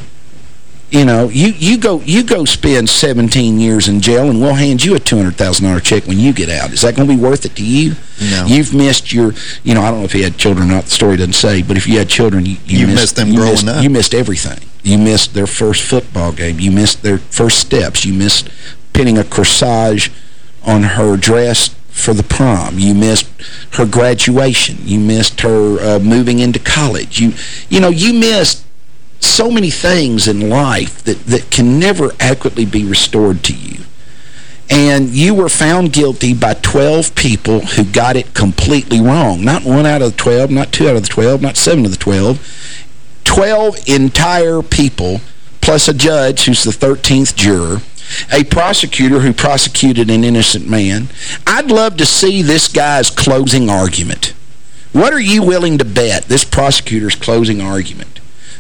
You know, you, you go you go spend 17 years in jail and we'll hand you a $200,000 check when you get out. Is that going to be worth it to you? No. You've missed your, you know, I don't know if you had children or not, the story doesn't say, but if you had children, you, you, you missed, missed them you growing missed, up. You missed everything. You missed their first football game. You missed their first steps. You missed pinning a corsage on her dress for the prom. You missed her graduation. You missed her uh, moving into college. You, you know, you missed so many things in life that, that can never adequately be restored to you. And you were found guilty by 12 people who got it completely wrong. Not one out of the 12, not two out of the 12, not seven of the 12. 12 entire people, plus a judge who's the 13th juror, a prosecutor who prosecuted an innocent man. I'd love to see this guy's closing argument What are you willing to bet this prosecutor's closing argument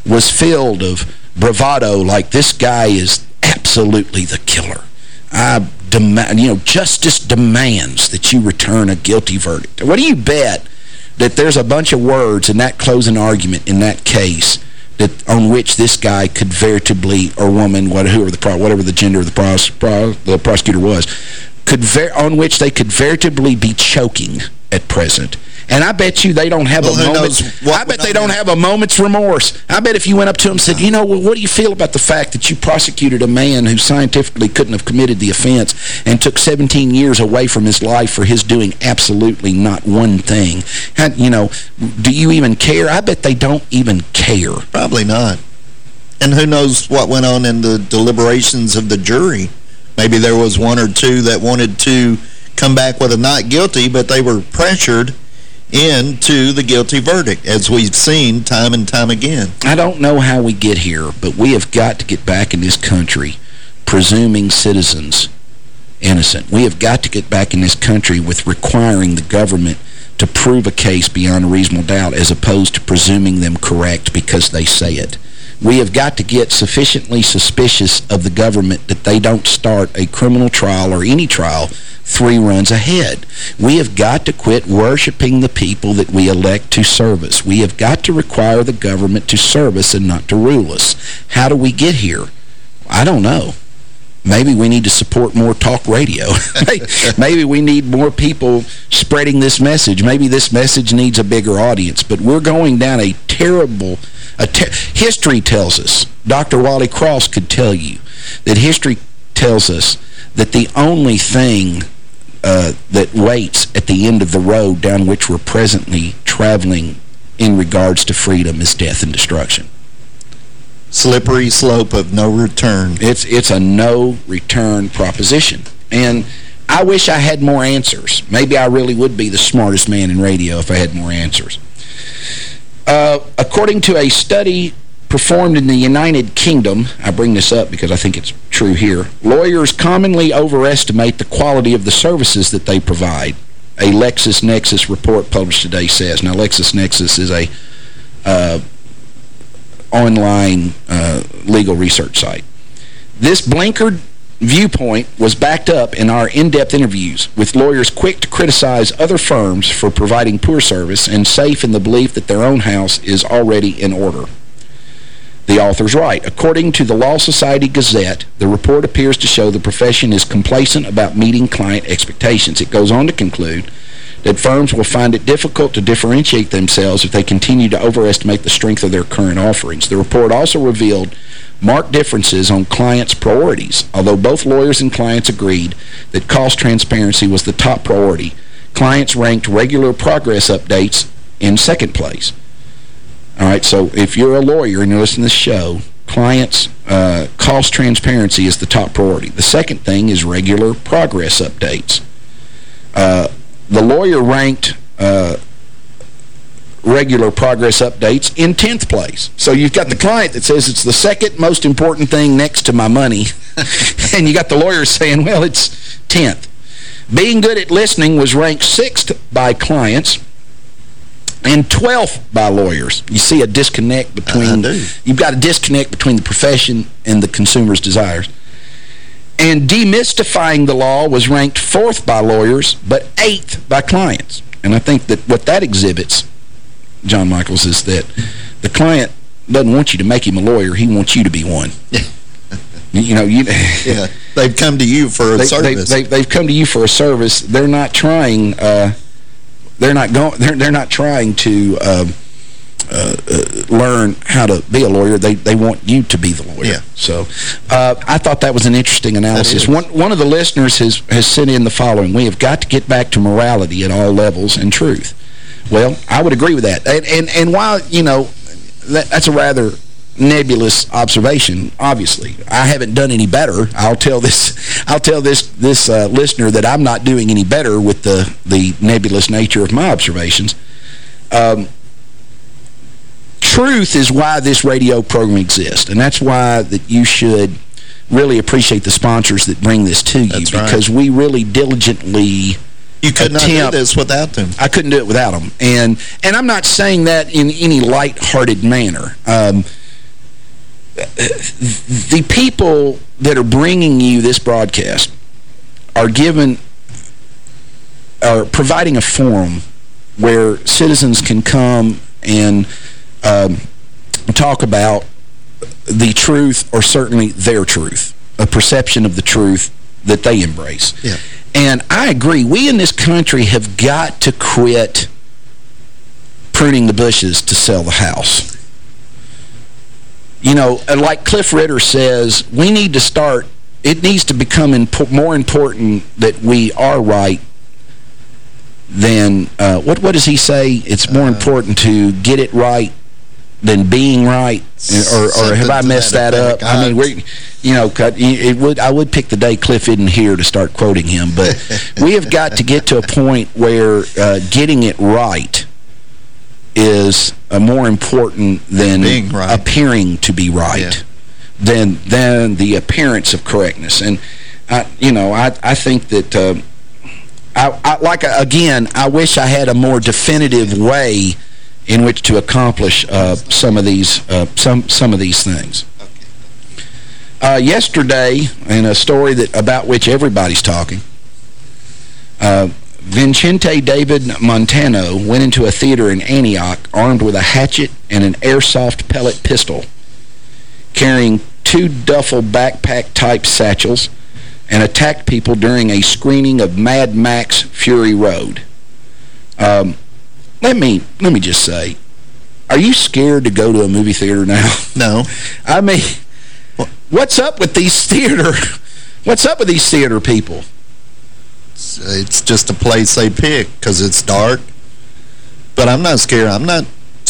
was filled of bravado like this guy is absolutely the killer? I demand, you know, justice demands that you return a guilty verdict. What do you bet that there's a bunch of words in that closing argument in that case that on which this guy could veritably, or woman, whatever the, whatever the gender of the, pros, pro, the prosecutor was, could ver, on which they could veritably be choking at present and I bet you they don't have well, a moment. I bet they don't have a moment's remorse. I bet if you went up to them and said, you know, well, what do you feel about the fact that you prosecuted a man who scientifically couldn't have committed the offense and took 17 years away from his life for his doing absolutely not one thing? And, you know, do you even care? I bet they don't even care. Probably not. And who knows what went on in the deliberations of the jury. Maybe there was one or two that wanted to come back with a not guilty, but they were pressured into the guilty verdict, as we've seen time and time again. I don't know how we get here, but we have got to get back in this country presuming citizens innocent. We have got to get back in this country with requiring the government to prove a case beyond a reasonable doubt as opposed to presuming them correct because they say it. We have got to get sufficiently suspicious of the government that they don't start a criminal trial or any trial three runs ahead. We have got to quit worshiping the people that we elect to service. We have got to require the government to serve us and not to rule us. How do we get here? I don't know. Maybe we need to support more talk radio. Maybe we need more people spreading this message. Maybe this message needs a bigger audience. But we're going down a terrible... History tells us, Dr. Wally Cross could tell you, that history tells us that the only thing uh, that waits at the end of the road down which we're presently traveling in regards to freedom is death and destruction. Slippery slope of no return. It's, it's a no return proposition. And I wish I had more answers. Maybe I really would be the smartest man in radio if I had more answers. Uh, according to a study performed in the United Kingdom, I bring this up because I think it's true here, lawyers commonly overestimate the quality of the services that they provide. A LexisNexis report published today says. Now, LexisNexis is a uh, online uh, legal research site. This blinkered viewpoint was backed up in our in-depth interviews with lawyers quick to criticize other firms for providing poor service and safe in the belief that their own house is already in order. The author's right. According to the Law Society Gazette, the report appears to show the profession is complacent about meeting client expectations. It goes on to conclude that firms will find it difficult to differentiate themselves if they continue to overestimate the strength of their current offerings. The report also revealed marked differences on clients' priorities. Although both lawyers and clients agreed that cost transparency was the top priority, clients ranked regular progress updates in second place. All right, so if you're a lawyer and you're listening to this show, clients' uh, cost transparency is the top priority. The second thing is regular progress updates. Uh, the lawyer ranked uh, regular progress updates in 10th place. So you've got the client that says it's the second most important thing next to my money, and you got the lawyer saying, well, it's 10th. Being good at listening was ranked 6th by clients, and 12th by lawyers. You see a disconnect between... You've got a disconnect between the profession and the consumer's desires. And demystifying the law was ranked fourth by lawyers, but eighth by clients. And I think that what that exhibits, John Michaels, is that the client doesn't want you to make him a lawyer. He wants you to be one. you know, you... yeah, they've come to you for a they, service. They, they, have come to you for a service. They're not trying... Uh, they're not going. They're they're not trying to uh, uh, learn how to be a lawyer. They they want you to be the lawyer. Yeah. So uh, I thought that was an interesting analysis. One one of the listeners has has sent in the following: We have got to get back to morality at all levels and truth. Well, I would agree with that. And and and while you know that, that's a rather nebulous observation, obviously. I haven't done any better. I'll tell this I'll tell this this uh, listener that I'm not doing any better with the the nebulous nature of my observations. Um, truth is why this radio program exists, and that's why that you should really appreciate the sponsors that bring this to you that's because right. we really diligently You could not do this without them. I couldn't do it without them. And and I'm not saying that in any light-hearted manner. Um, the people that are bringing you this broadcast are given are providing a forum where citizens can come and um, talk about the truth or certainly their truth, a perception of the truth that they embrace. Yeah. And I agree. We in this country have got to quit pruning the bushes to sell the house. You know, like Cliff Ritter says, we need to start, it needs to become impo more important that we are right than, uh, what, what does he say? It's more uh, important to get it right than being right, or, or have I messed that, that up? I mean, we, you know, it would I would pick the day Cliff isn't here to start quoting him, but we have got to get to a point where uh, getting it right is uh, more important than right. appearing to be right, yeah. than than the appearance of correctness. And I, you know, I I think that. Uh, I, I, like again, I wish I had a more definitive way in which to accomplish uh, some of these uh, some some of these things. Uh, yesterday, in a story that about which everybody's talking, uh, Vincente David Montano went into a theater in Antioch armed with a hatchet and an airsoft pellet pistol, carrying two duffel backpack-type satchels, and attacked people during a screening of Mad Max Fury Road. Um, let me let me just say, are you scared to go to a movie theater now? No. I mean, what's up with these theater? What's up with these theater people? It's, it's just a place they pick because it's dark. But I'm not scared. I'm not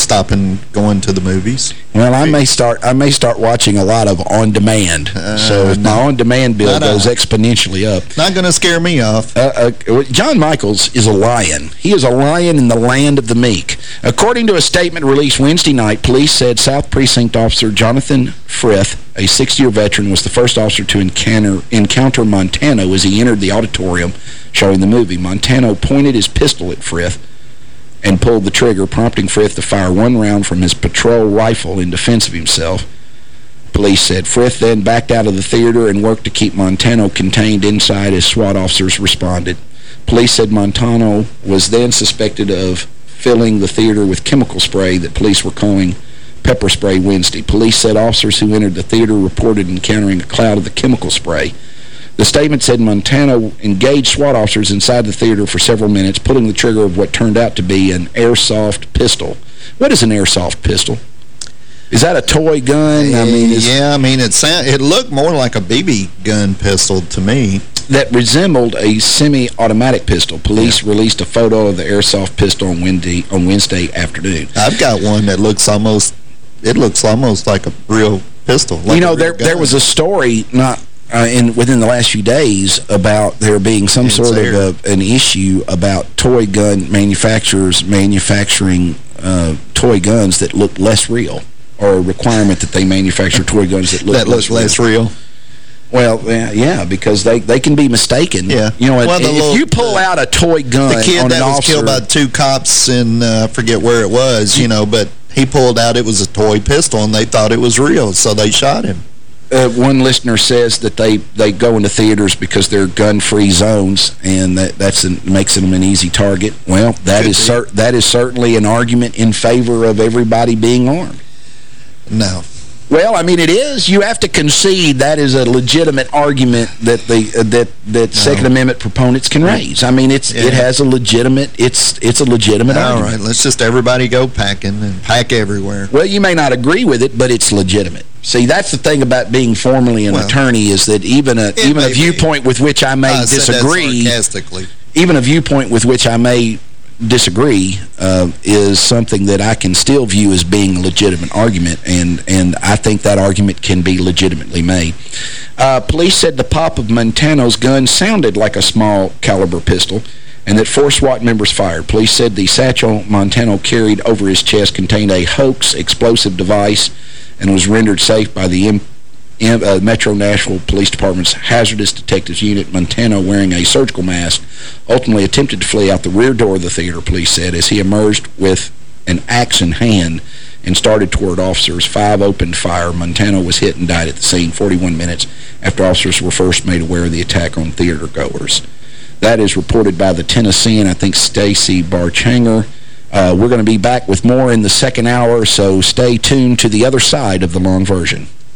stopping going to the movies. Well, I may start I may start watching a lot of on demand. Uh, so if my on demand bill goes exponentially up. Not going to scare me off. Uh, uh, John Michaels is a lion. He is a lion in the land of the meek. According to a statement released Wednesday night, police said South Precinct Officer Jonathan Frith, a 60-year veteran, was the first officer to encounter, encounter Montano as he entered the auditorium showing the movie. Montano pointed his pistol at Frith and pulled the trigger, prompting Frith to fire one round from his patrol rifle in defense of himself. Police said Frith then backed out of the theater and worked to keep Montano contained inside as SWAT officers responded. Police said Montano was then suspected of filling the theater with chemical spray that police were calling pepper spray Wednesday. Police said officers who entered the theater reported encountering a cloud of the chemical spray. The statement said Montano engaged SWAT officers inside the theater for several minutes, pulling the trigger of what turned out to be an airsoft pistol. What is an airsoft pistol? Is that a toy gun? I mean, yeah, I mean, it sound, it looked more like a BB gun pistol to me. That resembled a semi-automatic pistol. Police yeah. released a photo of the airsoft pistol on Wednesday, on Wednesday afternoon. I've got one that looks almost, it looks almost like a real pistol. Like you know, there gun. there was a story not uh, in within the last few days about there being some it's sort there. of a, an issue about toy gun manufacturers manufacturing uh, toy guns that look less real or a requirement that they manufacture toy guns that look, that less, less real. Well, yeah, because they, they can be mistaken. Yeah. You know, well, if little, you pull out a toy gun The kid that was officer, killed by two cops in, uh, I forget where it was, you know, but he pulled out, it was a toy pistol, and they thought it was real, so they shot him uh, one listener says that they, they go into theaters because they're gun-free zones, and that that's an, makes them an easy target. Well, that is that is certainly an argument in favor of everybody being armed. No. Well, I mean, it is. You have to concede that is a legitimate argument that the uh, that that no. Second Amendment proponents can raise. I mean, it's yeah. it has a legitimate it's it's a legitimate All argument. All right, let's just everybody go packing and pack everywhere. Well, you may not agree with it, but it's legitimate. See, that's the thing about being formally an well, attorney is that even a even a viewpoint be. with which I may I disagree, sarcastically. even a viewpoint with which I may disagree uh, is something that I can still view as being a legitimate argument, and, and I think that argument can be legitimately made. Uh, police said the pop of Montano's gun sounded like a small caliber pistol, and that four SWAT members fired. Police said the satchel Montano carried over his chest contained a hoax explosive device and was rendered safe by the uh, Metro Nashville Police Department's Hazardous Devices Unit, Montano, wearing a surgical mask, ultimately attempted to flee out the rear door of the theater, police said, as he emerged with an axe in hand and started toward officers. Five opened fire. Montano was hit and died at the scene 41 minutes after officers were first made aware of the attack on theater goers. That is reported by the Tennessean, I think Stacey Barchenger. Uh, we're going to be back with more in the second hour, so stay tuned to the other side of the long version.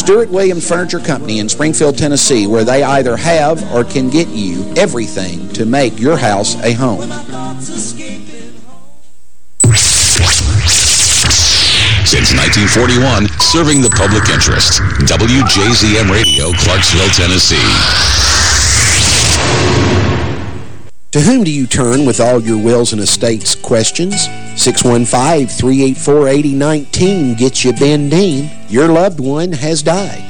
Stewart Williams Furniture Company in Springfield, Tennessee, where they either have or can get you everything to make your house a home. Since 1941, serving the public interest. WJZM Radio, Clarksville, Tennessee. To whom do you turn with all your wills and estates questions? 615-384-8019 gets you Ben Deen. Your loved one has died.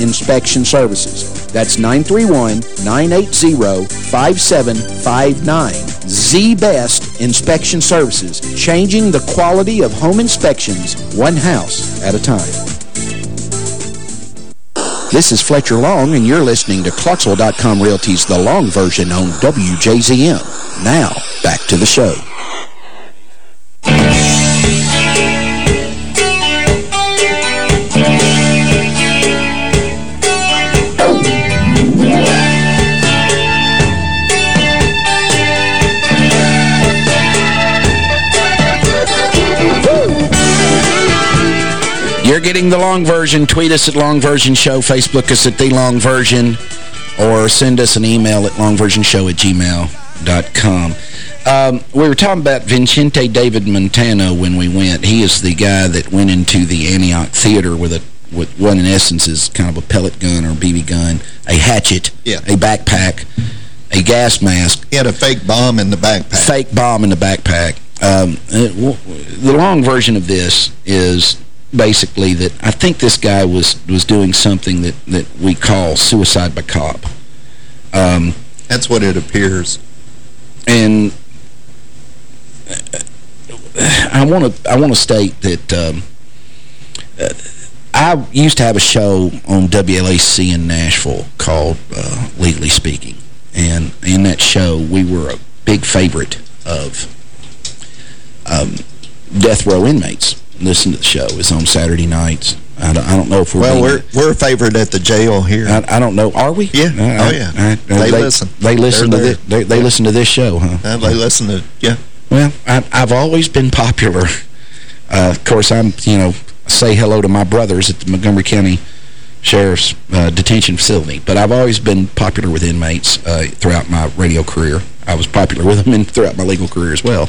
inspection services. That's 931-980-5759. The Best Inspection Services, changing the quality of home inspections one house at a time. This is Fletcher Long, and you're listening to Clarksville.com Realty's The Long Version on WJZM. Now, back to the show. You're getting the long version. Tweet us at Long Version Show. Facebook us at The Long Version. Or send us an email at longversionshow at gmail.com. Um, we were talking about Vicente David Montano when we went. He is the guy that went into the Antioch Theater with a with what in essence is kind of a pellet gun or BB gun, a hatchet, yeah. a backpack, a gas mask. He had a fake bomb in the backpack. Fake bomb in the backpack. um, it, the long version of this is basically that I think this guy was was doing something that that we call suicide by cop. Um, That's what it appears. And I want to I want to state that um, uh, I used to have a show on WLAC in Nashville called uh, Legally Speaking, and in that show we were a big favorite of um, death row inmates. Listen to the show. It's on Saturday nights. I don't, I don't know if we're well. We're we're a favorite at the jail here. I, I don't know. Are we? Yeah. Uh, oh yeah. I, they, they, listen. They listen They're to this. They, they yeah. listen to this show, huh? Uh, they listen to yeah. Well, I, have always been popular. Uh, of course, I'm you know say hello to my brothers at the Montgomery County Sheriff's uh, Detention Facility, but I've always been popular with inmates uh, throughout my radio career. I was popular with them and throughout my legal career as well.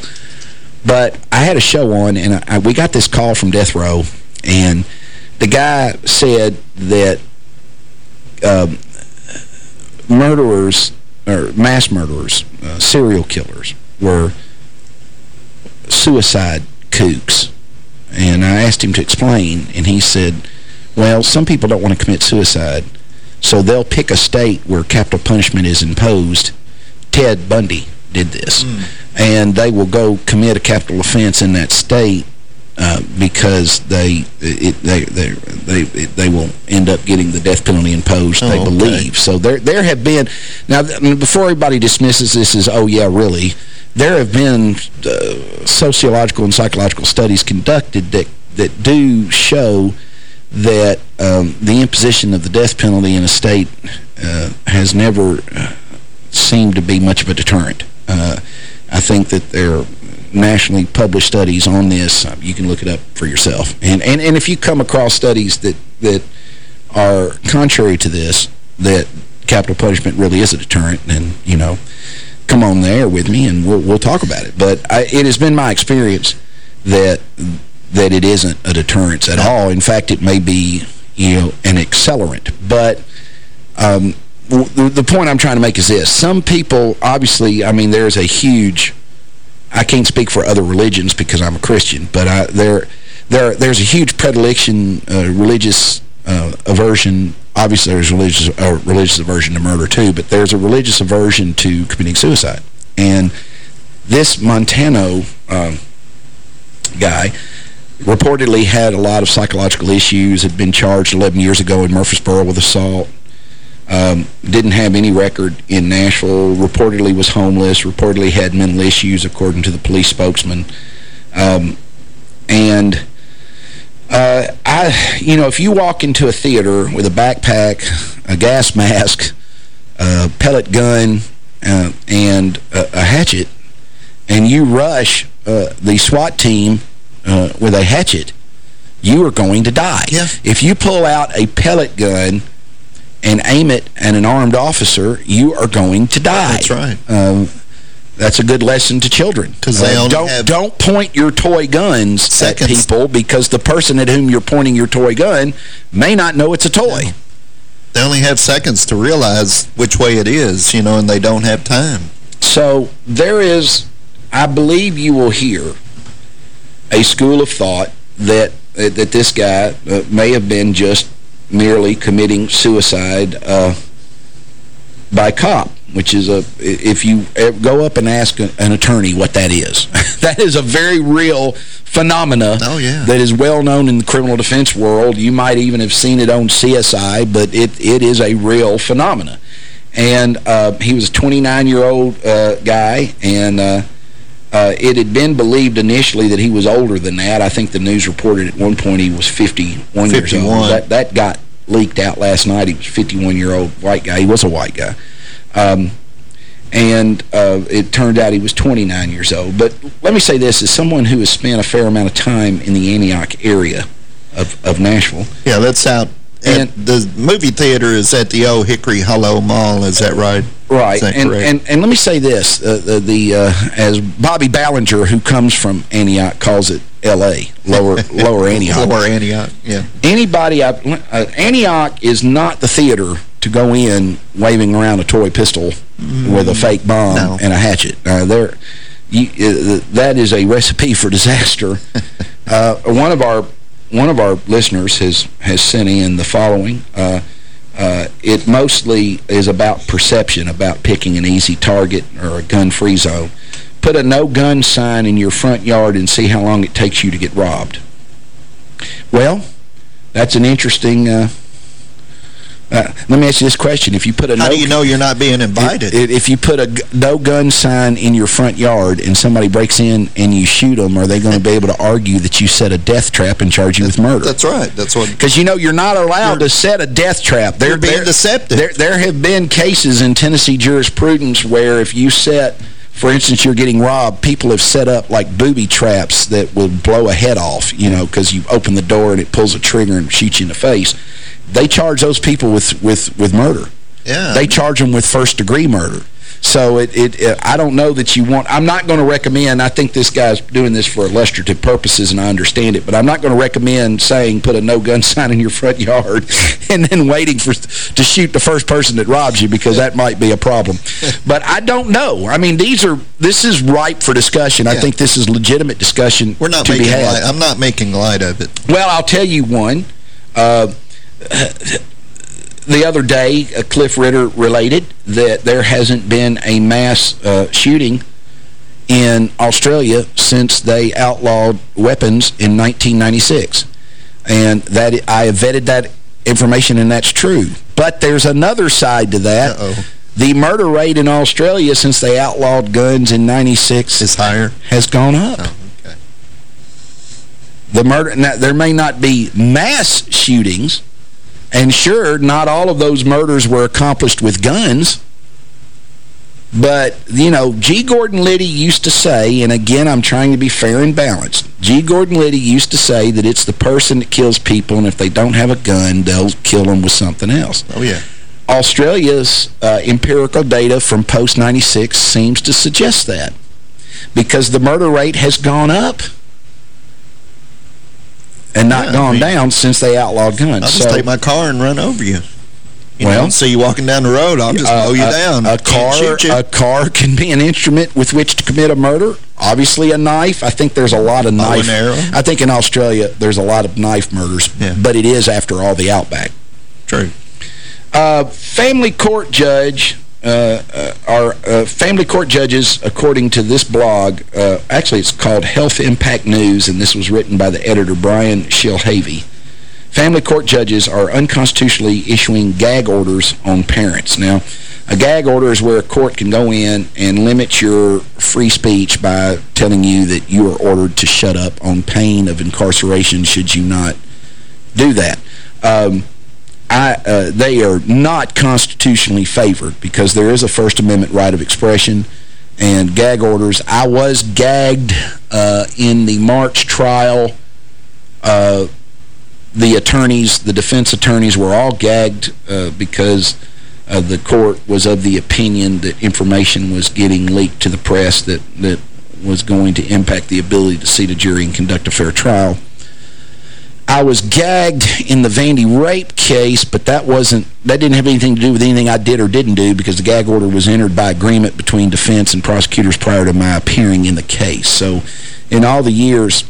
But I had a show on, and I, we got this call from Death Row, and the guy said that um, murderers, or mass murderers, uh, serial killers, were suicide kooks. And I asked him to explain, and he said, well, some people don't want to commit suicide, so they'll pick a state where capital punishment is imposed. Ted Bundy did this. Mm. And they will go commit a capital offense in that state uh, because they it, they they they they will end up getting the death penalty imposed. Oh, they believe okay. so. There there have been now before everybody dismisses this as oh yeah really there have been uh, sociological and psychological studies conducted that that do show that um, the imposition of the death penalty in a state uh, has never uh, seemed to be much of a deterrent. Uh, I think that there are nationally published studies on this. Uh, you can look it up for yourself. And, and, and if you come across studies that, that are contrary to this, that capital punishment really is a deterrent, then, you know, come on there with me and we'll, we'll talk about it. But I, it has been my experience that that it isn't a deterrence at all. In fact, it may be, you know, an accelerant. But um, the, the point I'm trying to make is this. Some people, obviously, I mean, there's a huge I can't speak for other religions because I'm a Christian, but I, there, there, there's a huge predilection, uh, religious uh, aversion. Obviously, there's religious, uh, religious aversion to murder too, but there's a religious aversion to committing suicide. And this Montano um, guy reportedly had a lot of psychological issues, had been charged 11 years ago in Murfreesboro with assault, um, didn't have any record in Nashville, reportedly was homeless, reportedly had mental issues, according to the police spokesman. Um, and, uh, I, you know, if you walk into a theater with a backpack, a gas mask, a pellet gun, uh, and a, a, hatchet, and you rush uh, the SWAT team uh, with a hatchet, you are going to die. Yeah. If you pull out a pellet gun and aim it at an armed officer, you are going to die. That's right. Um, that's a good lesson to children. Because they uh, don't don't point your toy guns seconds. at people because the person at whom you're pointing your toy gun may not know it's a toy. No. They only have seconds to realize which way it is, you know, and they don't have time. So there is, I believe you will hear a school of thought that that this guy uh, may have been just merely committing suicide uh, by cop, which is a, if you go up and ask an attorney what that is, that is a very real phenomena oh, yeah. that is well known in the criminal defense world. You might even have seen it on CSI, but it it is a real phenomena. And uh, he was a 29-year-old uh, guy, and uh, it had been believed initially that he was older than that. I think the news reported at one point he was 51, 51. years old. That, that got leaked out last night. He was a 51-year-old white guy. He was a white guy. Um, and uh, it turned out he was 29 years old. But let me say this, as someone who has spent a fair amount of time in the Antioch area of, of Nashville. Yeah, that's out. And the movie theater is at the old Hickory Hollow Mall, is that right? Right. And, and, and let me say this, uh, the, the uh, as Bobby Ballinger, who comes from Antioch, calls it L.A., Lower Lower Antioch. Lower Antioch, yeah. Anybody, uh, Antioch is not the theater to go in waving around a toy pistol mm, with a fake bomb no. and a hatchet. Uh, there, you, uh, that is a recipe for disaster. uh, one of our one of our listeners has has sent in the following. Uh, it mostly is about perception, about picking an easy target or a gun-free zone. Put a no-gun sign in your front yard and see how long it takes you to get robbed. Well, that's an interesting... Uh, uh, let me ask you this question. If you put a How no do you know you're not being invited? If, if you put a no-gun sign in your front yard and somebody breaks in and you shoot them, are they going to be able to argue that you set a death trap and charge you with murder? That's right. That's what... Because, you know, you're not allowed to set a death trap. There, You're being there- deceptive. There, there have been cases in Tennessee jurisprudence where if you set, for instance, you're getting robbed, people have set up like booby traps that will blow a head off, you know, because you open the door and it pulls a trigger and shoots you in the face. They charge those people with, with, with murder. Yeah. They charge them with first-degree murder. So it, it, it, I don't know that you want, I'm not going to recommend, I think this guy's doing this for illustrative purposes and I understand it, but I'm not going to recommend saying put a no-gun sign in your front yard and then waiting for to shoot the first person that robs you because that might be a problem. But I don't know. I mean, these are, this is ripe for discussion. I think this is legitimate discussion We're not to be making had. light. I'm not making light of it. Well, I'll tell you one. Uh, the other day, uh, Cliff Ritter related that there hasn't been a mass uh, shooting in Australia since they outlawed weapons in 1996. And that I have vetted that information, and that's true. But there's another side to that. Uh-oh. The murder rate in Australia since they outlawed guns in 96 Is higher? has gone up. Oh, okay. The murder now, there may not be mass shootings, and sure, not all of those murders were accomplished with guns. But, you know, G. Gordon Liddy used to say, and again, I'm trying to be fair and balanced. G. Gordon Liddy used to say that it's the person that kills people, and if they don't have a gun, they'll kill them with something else. Oh, yeah. Australia's uh, empirical data from post-96 seems to suggest that because the murder rate has gone up and not Yeah, I gone mean- down since they outlawed guns. I'll just so, take my car and run over you. You Well- know, see you walking down the road, I'll just uh, mow you a- down. A car, a car can be an instrument with which to commit a murder. Obviously, a knife. I think there's a lot of knife. I think in Australia there's a lot of knife murders, Yeah. but it is after all the outback. True. Uh, family court judge, uh, uh, our uh, family court judges, according to this blog, uh, actually it's called Health Impact News, and this was written by the editor Brian Shilhavy. Family court judges are unconstitutionally issuing gag orders on parents. Now, a gag order is where a court can go in and limit your free speech by telling you that you are ordered to shut up on pain of incarceration should you not do that. Um, I, uh, they are not constitutionally favored because there is a First Amendment right of expression and gag orders. I was gagged uh, in the March trial. Uh, the attorneys, the defense attorneys were all gagged uh, because uh, the court was of the opinion that information was getting leaked to the press that, that was going to impact the ability to seat a jury and conduct a fair trial. I was gagged in the Vandy rape case, but that wasn't that didn't have anything to do with anything I did or didn't do because the gag order was entered by agreement between defense and prosecutors prior to my appearing in the case. So in all the years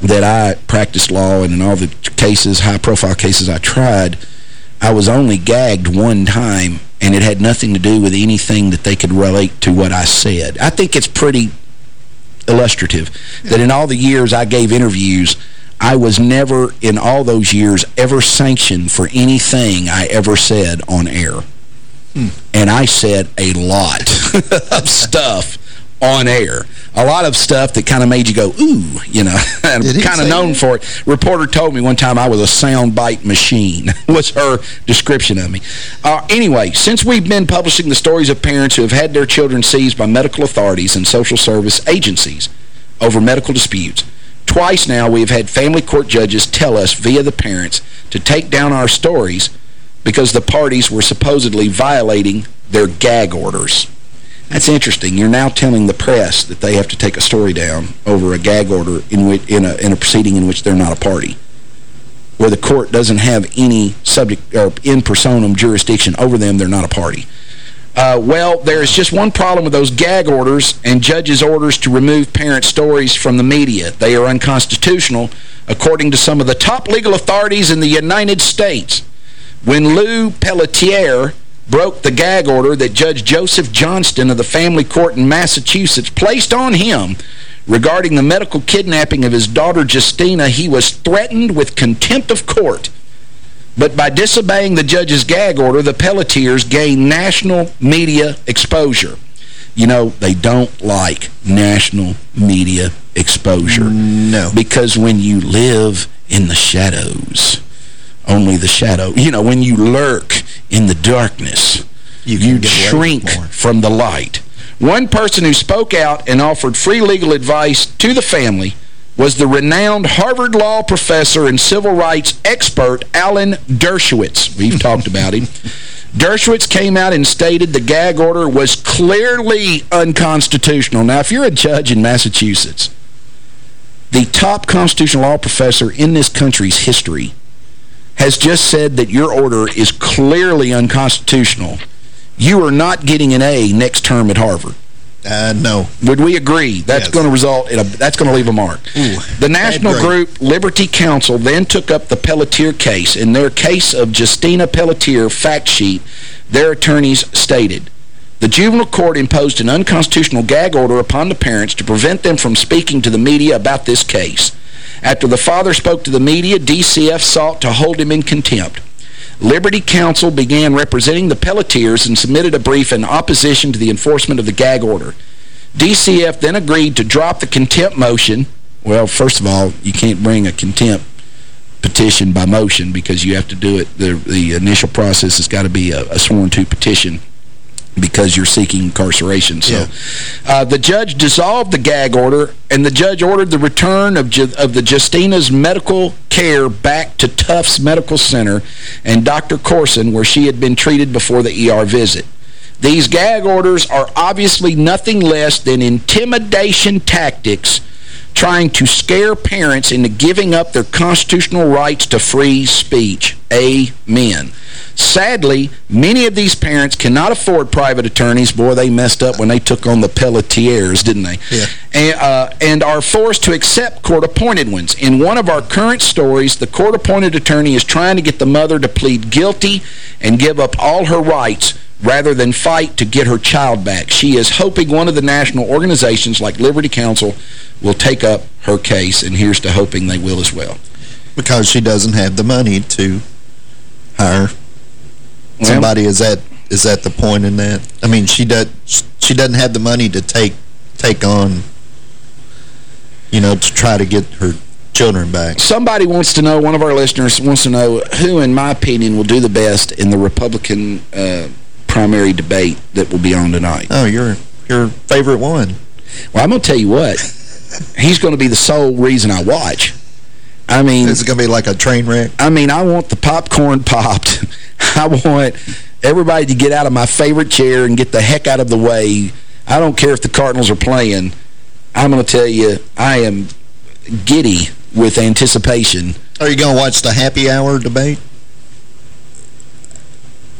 that I practiced law and in all the cases, high-profile cases I tried, I was only gagged one time, and it had nothing to do with anything that they could relate to what I said. I think it's pretty illustrative that in all the years I gave interviews, I was never, in all those years, ever sanctioned for anything I ever said on air. And I said a lot of stuff on air. A lot of stuff that kind of made you go, ooh, you know. and I'm kind of known that? for it. Reporter told me one time I was a soundbite machine, was her description of me. Uh, anyway, since we've been publishing the stories of parents who have had their children seized by medical authorities and social service agencies over medical disputes, twice now we have had family court judges tell us via the parents to take down our stories because the parties were supposedly violating their gag orders. That's interesting. You're now telling the press that they have to take a story down over a gag order in, which, in, a, in a proceeding in which they're not a party, where the court doesn't have any subject or in personam jurisdiction over them, they're not a party. Uh, well, there is just one problem with those gag orders and judges' orders to remove parent stories from the media. They are unconstitutional, according to some of the top legal authorities in the United States. When Lou Pelletier broke the gag order that Judge Joseph Johnston of the family court in Massachusetts placed on him regarding the medical kidnapping of his daughter Justina, he was threatened with contempt of court. But by disobeying the judge's gag order, the Pelletiers gain national media exposure. You know, they don't like national media exposure. No. Because when you live in the shadows, only the shadow, you know, when you lurk in the darkness, You you, can get away shrink from the light. One person who spoke out and offered free legal advice to the family was the renowned Harvard Law professor and civil rights expert Alan Dershowitz. We've talked about him. Dershowitz came out and stated the gag order was clearly unconstitutional. Now, if you're a judge in Massachusetts, the top constitutional law professor in this country's history has just said that your order is clearly unconstitutional, you are not getting an A next term at Harvard. Uh, no. Would we agree? That's Yes. going to result in a that's going to leave a mark. Ooh, the national group Liberty Counsel then took up the Pelletier case. In their case of Justina Pelletier fact sheet, their attorneys stated, the juvenile court imposed an unconstitutional gag order upon the parents to prevent them from speaking to the media about this case. After the father spoke to the media, DCF sought to hold him in contempt. Liberty Counsel began representing the Pelletiers and submitted a brief in opposition to the enforcement of the gag order. DCF then agreed to drop the contempt motion. Well, first of all, you can't bring a contempt petition by motion because you have to do it. The, the initial process has got to be a, a sworn-to petition because you're seeking incarceration. So uh, the judge dissolved the gag order, and the judge ordered the return of, Ju of the Justina's medical care back to Tufts Medical Center and Dr. Korson, where she had been treated before the ER visit. These gag orders are obviously nothing less than intimidation tactics trying to scare parents into giving up their constitutional rights to free speech. Amen. Sadly, many of these parents cannot afford private attorneys. Boy, they messed up when they took on the Pelletiers, didn't they? Yeah. And, uh, and are forced to accept court-appointed ones. In one of our current stories, the court-appointed attorney is trying to get the mother to plead guilty and give up all her rights rather than fight to get her child back. She is hoping one of the national organizations like Liberty Counsel will take up her case, and here's to hoping they will as well. Because she doesn't have the money to hire Well- somebody. Is that is that the point in that? I mean, she does she doesn't have the money to take take on, you know, to try to get her children back. Somebody wants to know, one of our listeners wants to know who, in my opinion, will do the best in the Republican uh, primary debate that will be on tonight. Oh, your your favorite one. Well, I'm going to tell you what. He's going to be the sole reason I watch. I mean... Is it going to be like a train wreck? I mean, I want the popcorn popped. I want everybody to get out of my favorite chair and get the heck out of the way. I don't care if the Cardinals are playing. I'm going to tell you, I am giddy with anticipation. Are you going to watch the happy hour debate?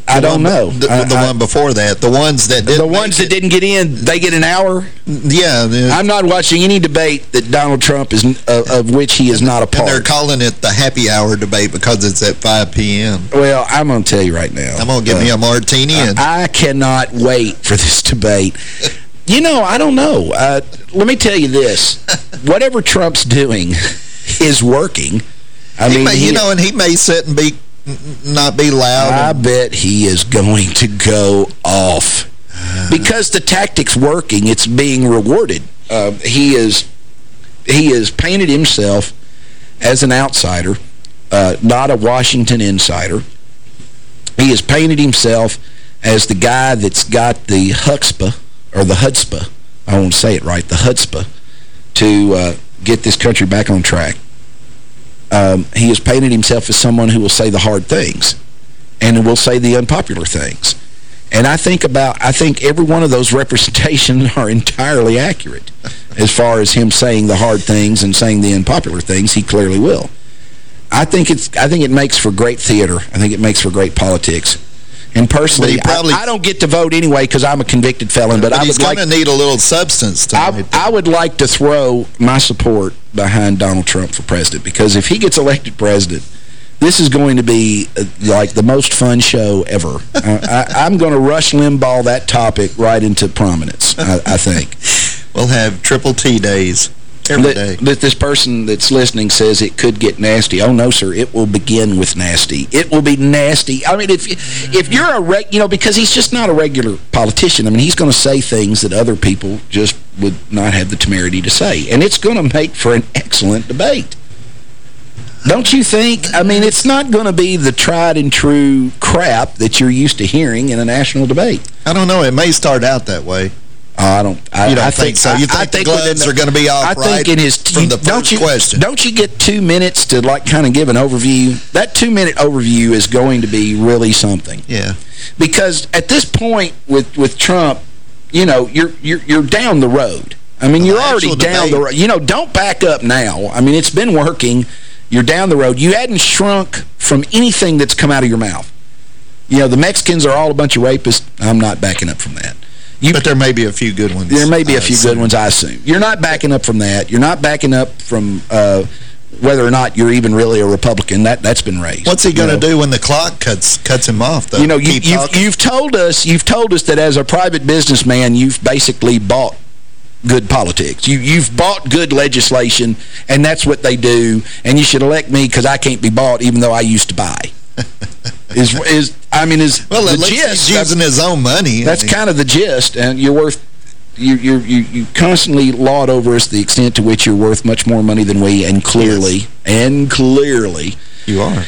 I don't know. The, I- the I- one before that. The ones that didn't the ones that didn't get in, they get an hour? Yeah. I'm not watching any debate that Donald Trump is, uh, of which he is not a And they're calling it the happy hour debate because it's at 5 p.m. Well, I'm going to tell you right now. I'm going to get me a martini and I, I cannot wait for this debate. You know, I don't know. Uh, let me tell you this. Whatever Trump's doing is working. I he mean, may, he- you know, and he may sit and be not be loud. I bet he is going to go off. Because the tactic's working, it's being rewarded. Uh, he is he has painted himself as an outsider, uh, not a Washington insider. He has painted himself as the guy that's got the chutzpah, or the chutzpah, I won't say it right, the chutzpah, to uh, get this country back on track. Um, he has painted himself as someone who will say the hard things and will say the unpopular things. And I think about, I think every one of those representations are entirely accurate. As far as him saying the hard things and saying the unpopular things, he clearly will. I think it's, I think it makes for great theater. I think it makes for great politics. And personally, probably, I, I, don't get to vote anyway because I'm a convicted felon. But, but I would like to need a little substance to I, I would like to throw my support behind Donald Trump for president because if he gets elected president, this is going to be uh, like the most fun show ever. I, am going to Rush Limbaugh that topic right into prominence, I, I think. we'll have triple T days. Every that, that, this person that's listening says it could get nasty. Oh, no, sir. It will begin with nasty. It will be nasty. I mean, if if you're a, reg, you know, because he's just not a regular politician. I mean, he's going to say things that other people just would not have the temerity to say. And it's going to make for an excellent debate. Don't you think? I mean, it's not going to be the tried and true crap that you're used to hearing in a national debate. I don't know. It may start out that way. I don't. I, you don't I think, think, so? You think, I, think the gloves are going to be off I right think in his, from the first you, question? Don't you get two minutes to like kind of give an overview? That two-minute overview is going to be really something. Yeah. Because at this point with with Trump, you know, you're you're you're down the road. I mean, you're already down debate. the road. You know, don't back up now. I mean, it's been working. You're down the road. You hadn't shrunk from anything that's come out of your mouth. You know, the Mexicans are all a bunch of rapists. I'm not backing up from that. You, but there may be a few good ones. There may be a few good ones, I assume. You're not backing up from that. You're not backing up from uh, whether or not you're even really a Republican. That that's been raised. What's he going to do when the clock cuts cuts him off? Though? You know, you, you've, you've told us you've told us that as a private businessman, you've basically bought good politics. You, you've bought good legislation, and that's what they do, and you should elect me because I can't be bought even though I used to buy. is is I mean is well least gist, he's using his own money. That's kind of the gist, and you're worth you you you you constantly laud over us the extent to which you're worth much more money than we, and clearly yes. and clearly you are.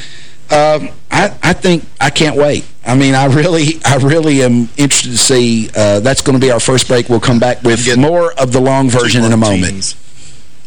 Um, I I think I can't wait. I mean, I really I really am interested to see. Uh, that's going to be our first break. We'll come back with more of the long version in a moment.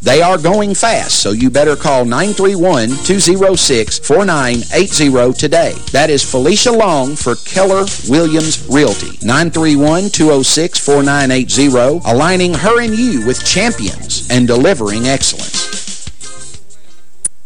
They are going fast, so you better call 931-206-4980 today. That is Felicia Long for Keller Williams Realty. 931-206-4980, aligning her and you with champions and delivering excellence.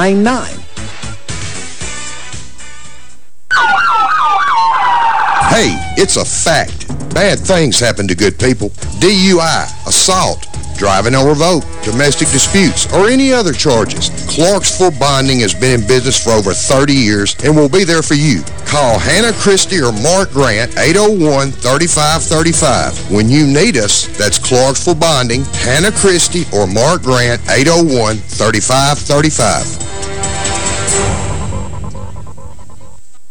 899. Hey, it's a fact. Bad things happen to good people. DUI, assault, driving on revoke, domestic disputes, or any other charges. Clarksville Bonding has been in business for over 30 years and will be there for you. Call Hannah Christie or Mark Grant, 801-3535. When you need us, that's Clarksville Bonding, Hannah Christie or Mark Grant, 801-3535.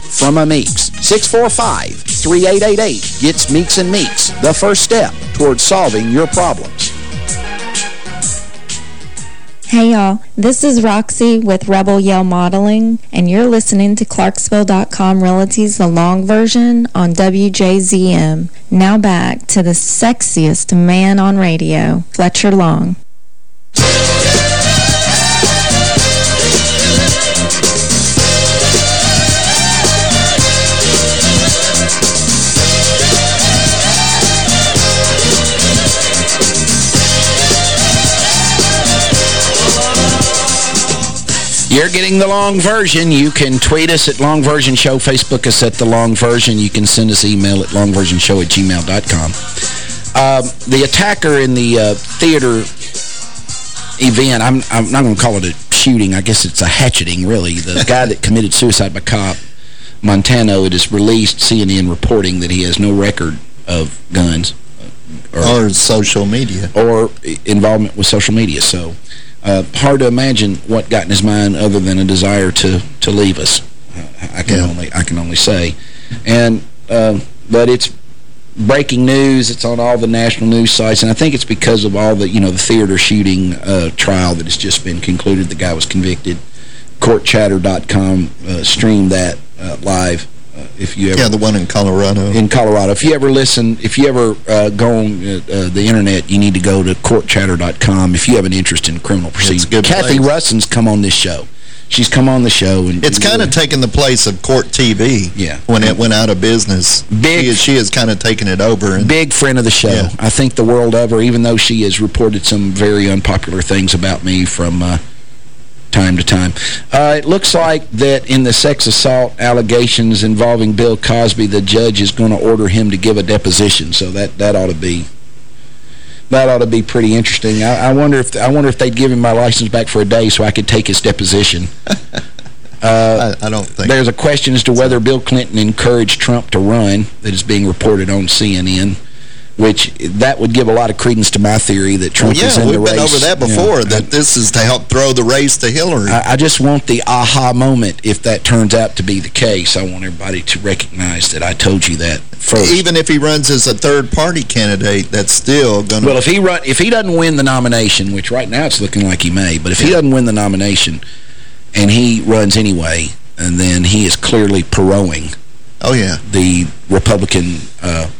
from a Meeks. 645-3888 gets Meeks and Meeks, the first step towards solving your problems. Hey y'all, this is Roxy with Rebel Yell Modeling, and you're listening to Clarksville.com Realty's The Long Version on WJZM. Now back to the sexiest man on radio, Fletcher Long. You're getting the long version. You can tweet us at Long Version Show, Facebook us at The Long Version. You can send us email at longversionshow at gmail.com. Um, the attacker in the uh, theater event, I'm, I'm not going to call it a shooting. I guess it's a hatcheting, really. The guy that committed suicide by cop, Montano, it is released, CNN reporting that he has no record of guns. Or, or social media. Or involvement with social media. So uh, hard to imagine what got in his mind other than a desire to to leave us. I can yeah. only I can only say, and uh, but it's breaking news. It's on all the national news sites, and I think it's because of all the you know the theater shooting uh, trial that has just been concluded. The guy was convicted. CourtChatter.com uh, streamed that uh, live if you ever... Yeah, the one in Colorado. In Colorado. If you ever listen, if you ever uh, go on uh, uh the Internet, you need to go to courtchatter.com if you have an interest in criminal proceedings. Kathy place. Russon's come on this show. She's come on the show. and It's kind of taken the place of Court TV yeah. when it went out of business. Big, she, she has kind of taken it over. And, big friend of the show. Yeah. I think the world of her, even though she has reported some very unpopular things about me from... Uh, time to time. Uh, it looks like that in the sex assault allegations involving Bill Cosby, the judge is going to order him to give a deposition. So that that ought to be that ought to be pretty interesting. I, I wonder if I wonder if they'd give him my license back for a day so I could take his deposition. Uh, I, I, don't think. There's a question as to whether Bill Clinton encouraged Trump to run that is being reported on CNN which that would give a lot of credence to my theory that Trump well, yeah, is in the race. Yeah, we've been over that before, that I, this is to help throw the race to Hillary. I, I, just want the aha moment if that turns out to be the case. I want everybody to recognize that I told you that first. Even if he runs as a third-party candidate, that's still going to... Well, if he, run, if he doesn't win the nomination, which right now it's looking like he may, but if he doesn't win the nomination and he runs anyway, and then he is clearly paroing oh, yeah. the Republican... Uh,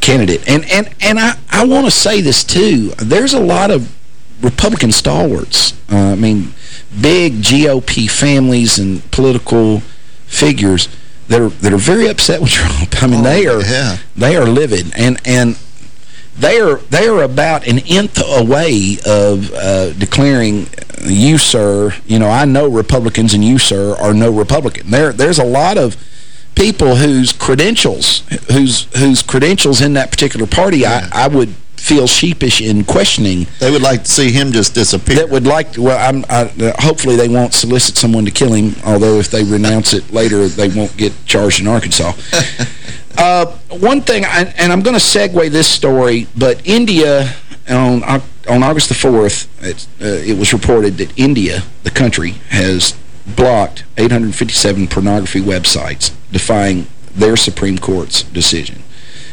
candidate. And and and I, I want to say this, too. There's a lot of Republican stalwarts. Uh, I mean, big GOP families and political figures that are that are very upset with Trump. I mean, oh, they are yeah. they are livid, and and they are they are about an nth away of uh, declaring you, sir. You know, I know Republicans, and you, sir, are no Republican. There there's a lot of people whose credentials, whose whose credentials in that particular party, yeah. I, I would feel sheepish in questioning. They would like to see him just disappear. That would like, to, well, I'm, I, hopefully they won't solicit someone to kill him, although if they renounce it later, they won't get charged in Arkansas. uh, one thing, I, and I'm going to segue this story, but India, on, on August the 4th, it, uh, it was reported that India, the country, has blocked 857 pornography websites, defying their Supreme Court's decision.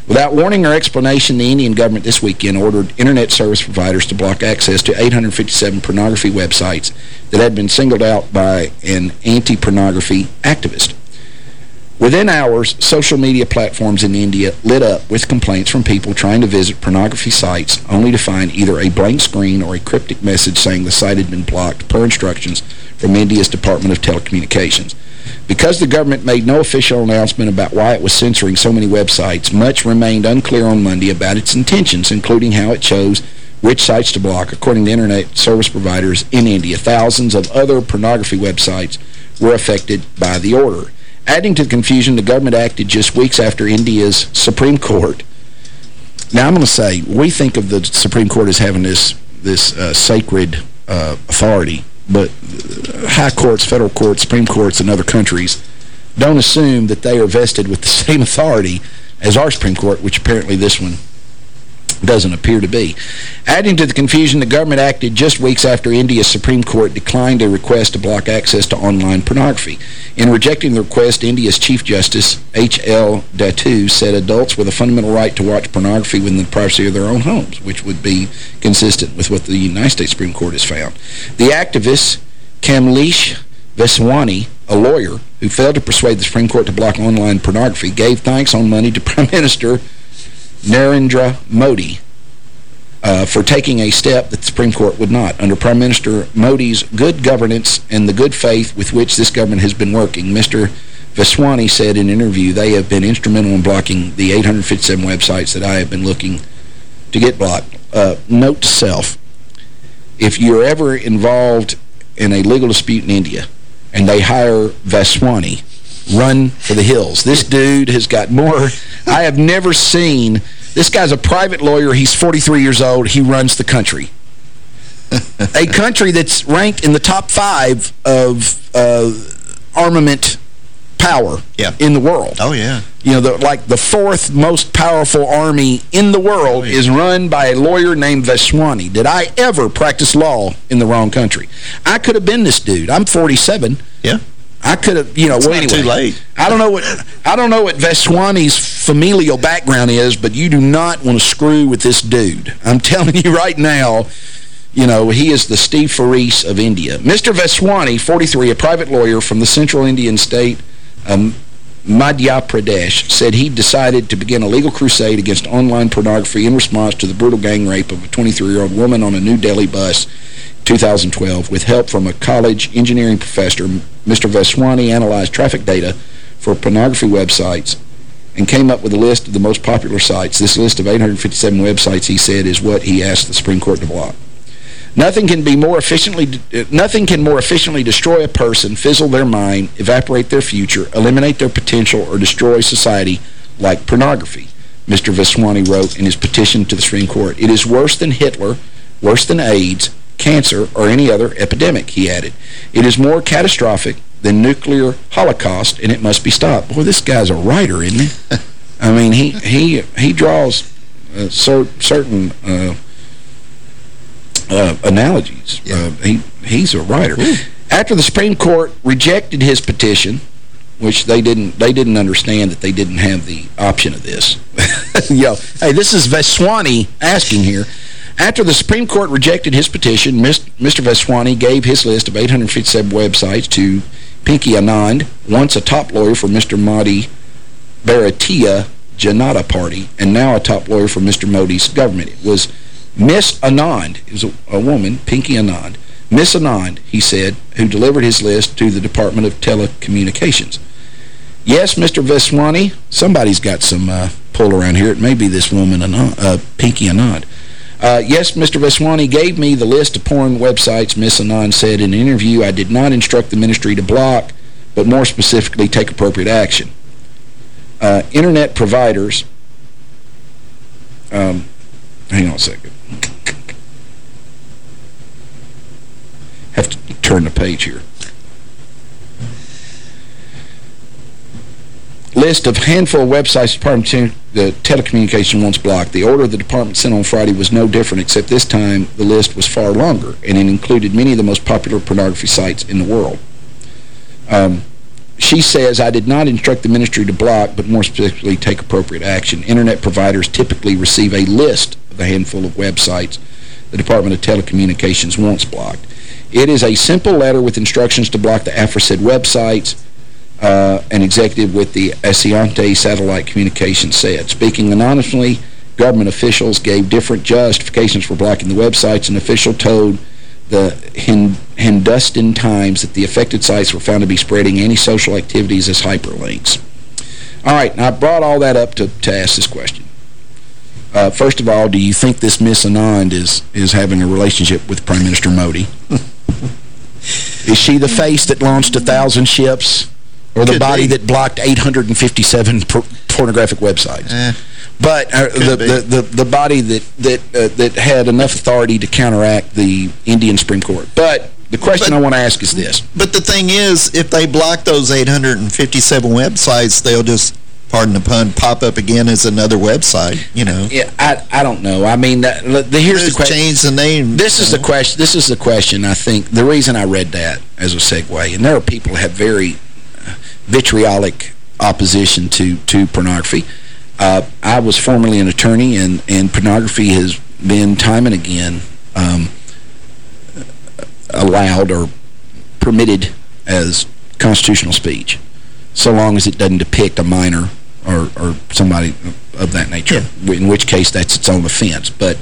Without warning or explanation, the Indian government this weekend ordered Internet service providers to block access to 857 pornography websites that had been singled out by an anti-pornography activist. Within hours, social media platforms in India lit up with complaints from people trying to visit pornography sites only to find either a blank screen or a cryptic message saying the site had been blocked per instructions from India's Department of Telecommunications. Because the government made no official announcement about why it was censoring so many websites, much remained unclear on Monday about its intentions, including how it chose which sites to block. According to internet service providers in India, thousands of other pornography websites were affected by the order. Adding to the confusion, the government acted just weeks after India's Supreme Court. Now, I'm going to say, we think of the Supreme Court as having this, this uh, sacred uh, authority, but high courts, federal courts, Supreme Courts in other countries don't assume that they are vested with the same authority as our Supreme Court, which apparently this one doesn't appear to be. Adding to the confusion, the government acted just weeks after India's Supreme Court declined a request to block access to online pornography. In rejecting the request, India's Chief Justice, H.L. Dattu, said adults with a fundamental right to watch pornography within the privacy of their own homes, which would be consistent with what the United States Supreme Court has found. The activist, Kamlesh Vaswani, a lawyer who failed to persuade the Supreme Court to block online pornography, gave thanks on Monday to Prime Minister Narendra Modi uh, for taking a step that the Supreme Court would not. Under Prime Minister Modi's good governance and the good faith with which this government has been working, Mr. Vaswani said in an interview they have been instrumental in blocking the 857 websites that I have been looking to get blocked. Uh, note to self, if you're ever involved in a legal dispute in India and they hire Vaswani, run for the hills. This dude has got more. I have never seen this guy's a private lawyer. He's 43 years old. He runs the country. a country that's ranked in the top five of uh, armament power yeah. in the world. Oh, yeah. You know, the, like the fourth most powerful army in the world oh, yeah. is run by a lawyer named Vaswani. Did I ever practice law in the wrong country? I could have been this dude. I'm 47. Yeah. I could have, you know, well, anyway, too late. I don't know what I don't know what Vaswani's familial background is, but you do not want to screw with this dude. I'm telling you right now, you know, he is the Steve Faris of India. Mr. Vaswani, 43, a private lawyer from the central Indian state um, Madhya Pradesh, said he decided to begin a legal crusade against online pornography in response to the brutal gang rape of a 23-year-old woman on a New Delhi bus 2012. With help from a college engineering professor, Mr. Vaswani analyzed traffic data for pornography websites and came up with a list of the most popular sites. This list of 857 websites, he said, is what he asked the Supreme Court to block. Nothing can be more efficiently nothing can more efficiently destroy a person, fizzle their mind, evaporate their future, eliminate their potential, or destroy society like pornography, Mr. Vaswani wrote in his petition to the Supreme Court. It is worse than Hitler, worse than AIDS, cancer, or any other epidemic, he added. It is more catastrophic than nuclear holocaust, and it must be stopped. Boy, this guy's a writer, isn't he? I mean, he he he draws uh, cer certain uh, uh, analogies. Yeah. Uh, he He's a writer. Ooh. After the Supreme Court rejected his petition, which they didn't they didn't understand that they didn't have the option of this. Yo, hey, this is Vaswani asking here. After the Supreme Court rejected his petition, Mr. Vaswani gave his list of 857 websites to Pinky Anand, once a top lawyer for Mr. Modi Bharatiya Janata Party, and now a top lawyer for Mr. Modi's government. It was Miss Anand, it was a, a woman, Pinky Anand, Miss Anand, he said, who delivered his list to the Department of Telecommunications. Yes, Mr. Vaswani, somebody's got some uh, pull around here. It may be this woman, Anand, uh, Pinky Anand. Uh, yes, Mr. Vaswani gave me the list of porn websites, Miss Anand said in an interview. I did not instruct the ministry to block, but more specifically take appropriate action. Uh, Internet providers, um, hang on a second. Have to turn the page here. List of handful of websites Department the telecommunication wants blocked. The order the department sent on Friday was no different, except this time the list was far longer, and it included many of the most popular pornography sites in the world. Um, she says, I did not instruct the ministry to block, but more specifically take appropriate action. Internet providers typically receive a list of a handful of websites the Department of Telecommunications wants blocked. It is a simple letter with instructions to block the aforesaid websites uh, an executive with the Asianet Satellite Communications said. Speaking anonymously, government officials gave different justifications for blocking the websites. An official told the Hindustan Times that the affected sites were found to be spreading antisocial activities as hyperlinks. All right, I brought all that up to, to ask this question. Uh, first of all, do you think this Miss Anand is, is having a relationship with Prime Minister Modi? is she the face that launched a thousand ships? Or the Could body be. that blocked 857 pornographic websites? Eh. But uh, the, the, the, the, body that that uh, that had enough authority to counteract the Indian Supreme Court. But the question but, I want to ask is this. But the thing is, if they block those 857 websites, they'll just, pardon the pun, pop up again as another website, you know. Yeah, I I don't know. I mean, that, the, here's just the question. change the name. This is know. the question. This is the question, I think. The reason I read that as a segue, and there are people who have very vitriolic opposition to, to pornography. Uh, I was formerly an attorney, and, and pornography has been time and again um, allowed or permitted as constitutional speech, so long as it doesn't depict a minor or, or somebody of that nature, yeah. in which case that's its own offense. But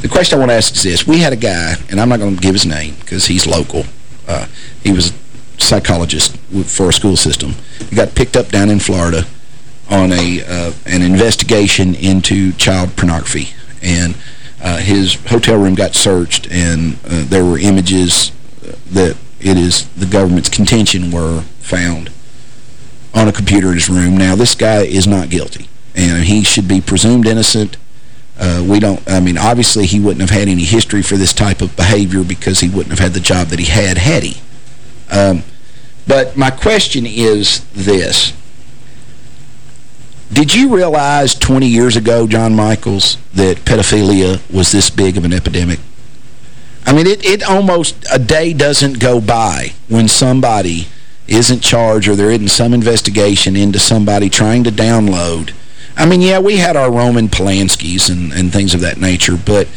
the question I want to ask is this. We had a guy, and I'm not going to give his name because he's local. Uh, he was psychologist for a school system. He got picked up down in Florida on a uh, an investigation into child pornography. And uh, his hotel room got searched, and uh, there were images that it is the government's contention were found on a computer in his room. Now, this guy is not guilty, and he should be presumed innocent. Uh, we don't, I mean, obviously he wouldn't have had any history for this type of behavior because he wouldn't have had the job that he had, had he. Um, but my question is this. Did you realize 20 years ago, John Michaels, that pedophilia was this big of an epidemic? I mean, it, it almost, a day doesn't go by when somebody isn't charged or there isn't some investigation into somebody trying to download. I mean, yeah, we had our Roman Polanskis and, and things of that nature, but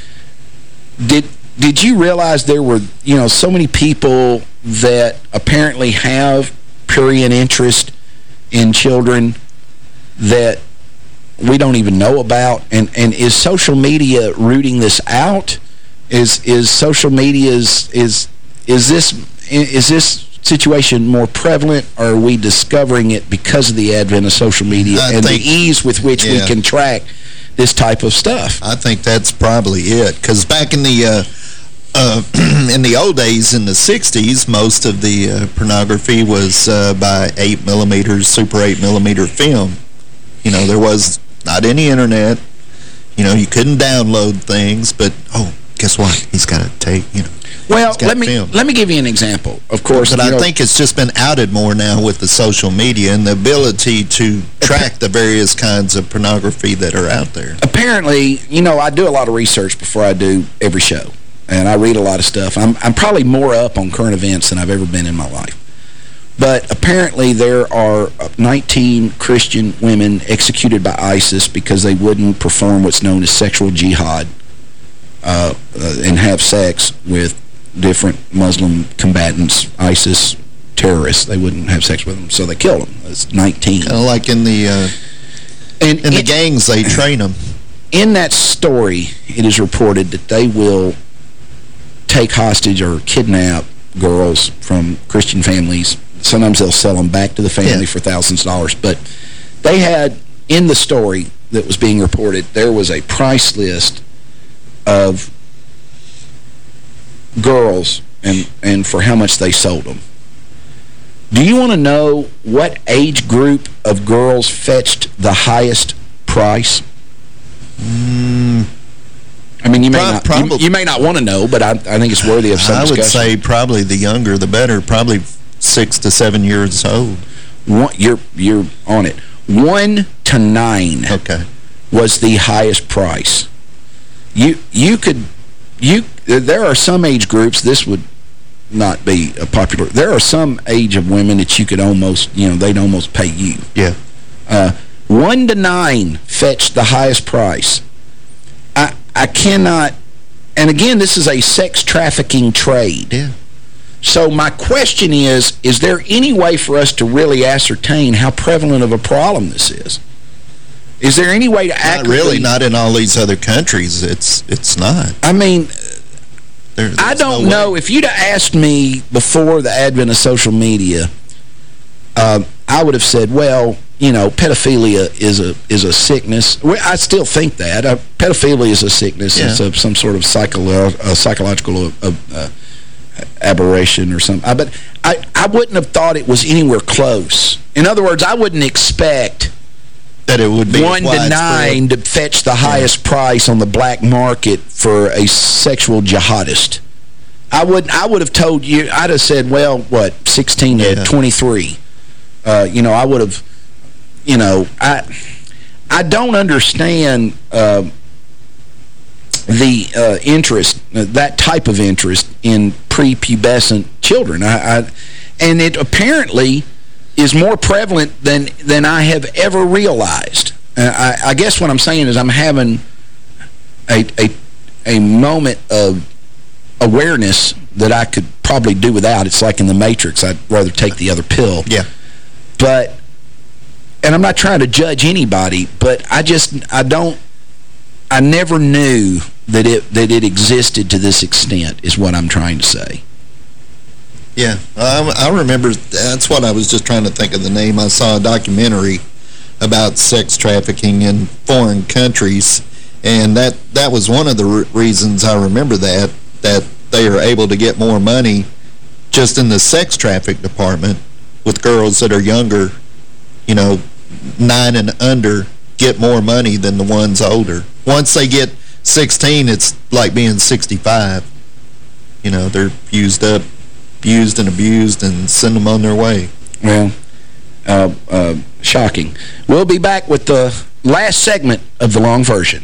did did you realize there were, you know, so many people that apparently have prurient interest in children that we don't even know about? And, and is social media rooting this out? Is is social media's is is this is this situation more prevalent or are we discovering it because of the advent of social media I and think, the ease with which yeah. we can track this type of stuff? I think that's probably it because back in the uh, uh, in the old days, in the 60s, most of the uh, pornography was uh, by 8 millimeters, super 8 millimeter film. You know, there was not any internet. You know, you couldn't download things, but, oh, guess what? He's got to take, you know. Well, let me film. let me give you an example. Of course, but I know, think it's just been outed more now with the social media and the ability to track the various kinds of pornography that are out there. Apparently, you know, I do a lot of research before I do every show and I read a lot of stuff. I'm, I'm probably more up on current events than I've ever been in my life. But apparently there are 19 Christian women executed by ISIS because they wouldn't perform what's known as sexual jihad uh, uh, and have sex with different Muslim combatants, ISIS terrorists. They wouldn't have sex with them, so they killed them. It's 19. Kind of like in the uh, and, in the gangs, they train them. In that story, it is reported that they will take hostage or kidnap girls from Christian families. Sometimes they'll sell them back to the family yeah. for thousands of dollars. But they had, in the story that was being reported, there was a price list of girls and, and for how much they sold them. Do you want to know what age group of girls fetched the highest price? Mm, I mean, you may not you, you, may not want to know, but I, I think it's worthy of some I would say probably the younger, the better. Probably six to seven years old. One, you're you're on it. One to nine. Okay. Was the highest price. You you could you there are some age groups this would not be a popular. There are some age of women that you could almost you know they'd almost pay you. Yeah. Uh, one to nine fetched the highest price. I, cannot, and again, this is a sex trafficking trade. Yeah. So my question is, is there any way for us to really ascertain how prevalent of a problem this is? Is there any way to Not really, not in all these other countries. It's it's not. I mean, there, I don't no know. If you'd have asked me before the advent of social media, um, I would have said, well, you know, pedophilia is a is a sickness. I still think that. Uh, pedophilia is a sickness. Yeah. It's a, some sort of psycholo a psychological uh, uh, aberration or something. but I, I wouldn't have thought it was anywhere close. In other words, I wouldn't expect that it would be one to nine to fetch the highest yeah. price on the black market for a sexual jihadist. I would I would have told you I'd have said well what 16 yeah. to 23. Uh, you know I would have you know I I don't understand uh, the uh, interest uh, that type of interest in prepubescent children. I, I and it apparently is more prevalent than than I have ever realized. Uh, I, I, guess what I'm saying is I'm having a, a, a moment of awareness that I could probably do without. It's like in The Matrix. I'd rather take the other pill. Yeah. But, and I'm not trying to judge anybody, but I just, I don't, I never knew that it, that it existed to this extent is what I'm trying to say. Yeah, I, I remember, that's what I was just trying to think of the name. I saw a documentary about sex trafficking in foreign countries, and that, that was one of the re reasons I remember that, that they are able to get more money just in the sex traffic department with girls that are younger, you know, nine and under, get more money than the ones older. Once they get 16, it's like being 65. You know, they're used up abused and abused and send them on their way. Well, uh, uh, shocking. We'll be back with the last segment of the long version.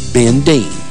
Ben Deen.